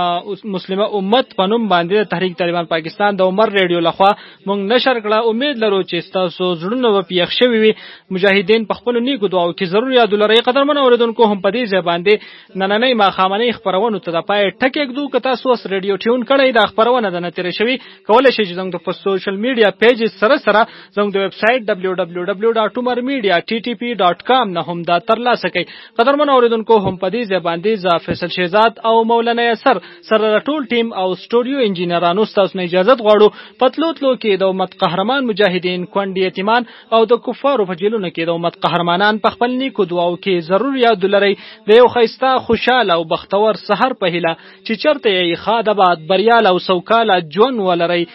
S1: مسلمه امت په نوم باندې د تحریک طالبان پاکستان د عمر ریډیو لخوا مونږ نشر کړه امید لرو چې تاسو زړونه و پیښ شوي وي مجاهدین په خپل نیکو دعاو کې ضرور یاد لري قدرمن اوریدونکو هم په دې ځای باندې نننې ماخامنې خبرونه ته د پای ټک یک دوه که تاسو اوس ریډیو ټیون کړئ دا خبرونه د نتیر شوي کولای شئ چې زموږ په سوشل میډیا پیج سره سره زموږ د ویب سټ www.umarmedia.ttp.com نه هم دا ترلاسه کړئ قدرمن اوریدونکو هم په دې ځای باندې زه فیصل شهزاد او مولانا یسر سره له ټول ټیم او سټوډیو انجینرانو ستاسو نه اجازت غواړو په تلو تلو کې د امت قهرمان مجاهدین کونډې یتیمان او د کفارو په جیلونو کې د امت قهرمانان په خپل نیکو دعاو کې ضرور یاد ولرئ د یو ښایسته خوشاله او بختور سحر په هیله چې چرته یئ ښاد اباد بریاله او سوکاله ژوند ولرئ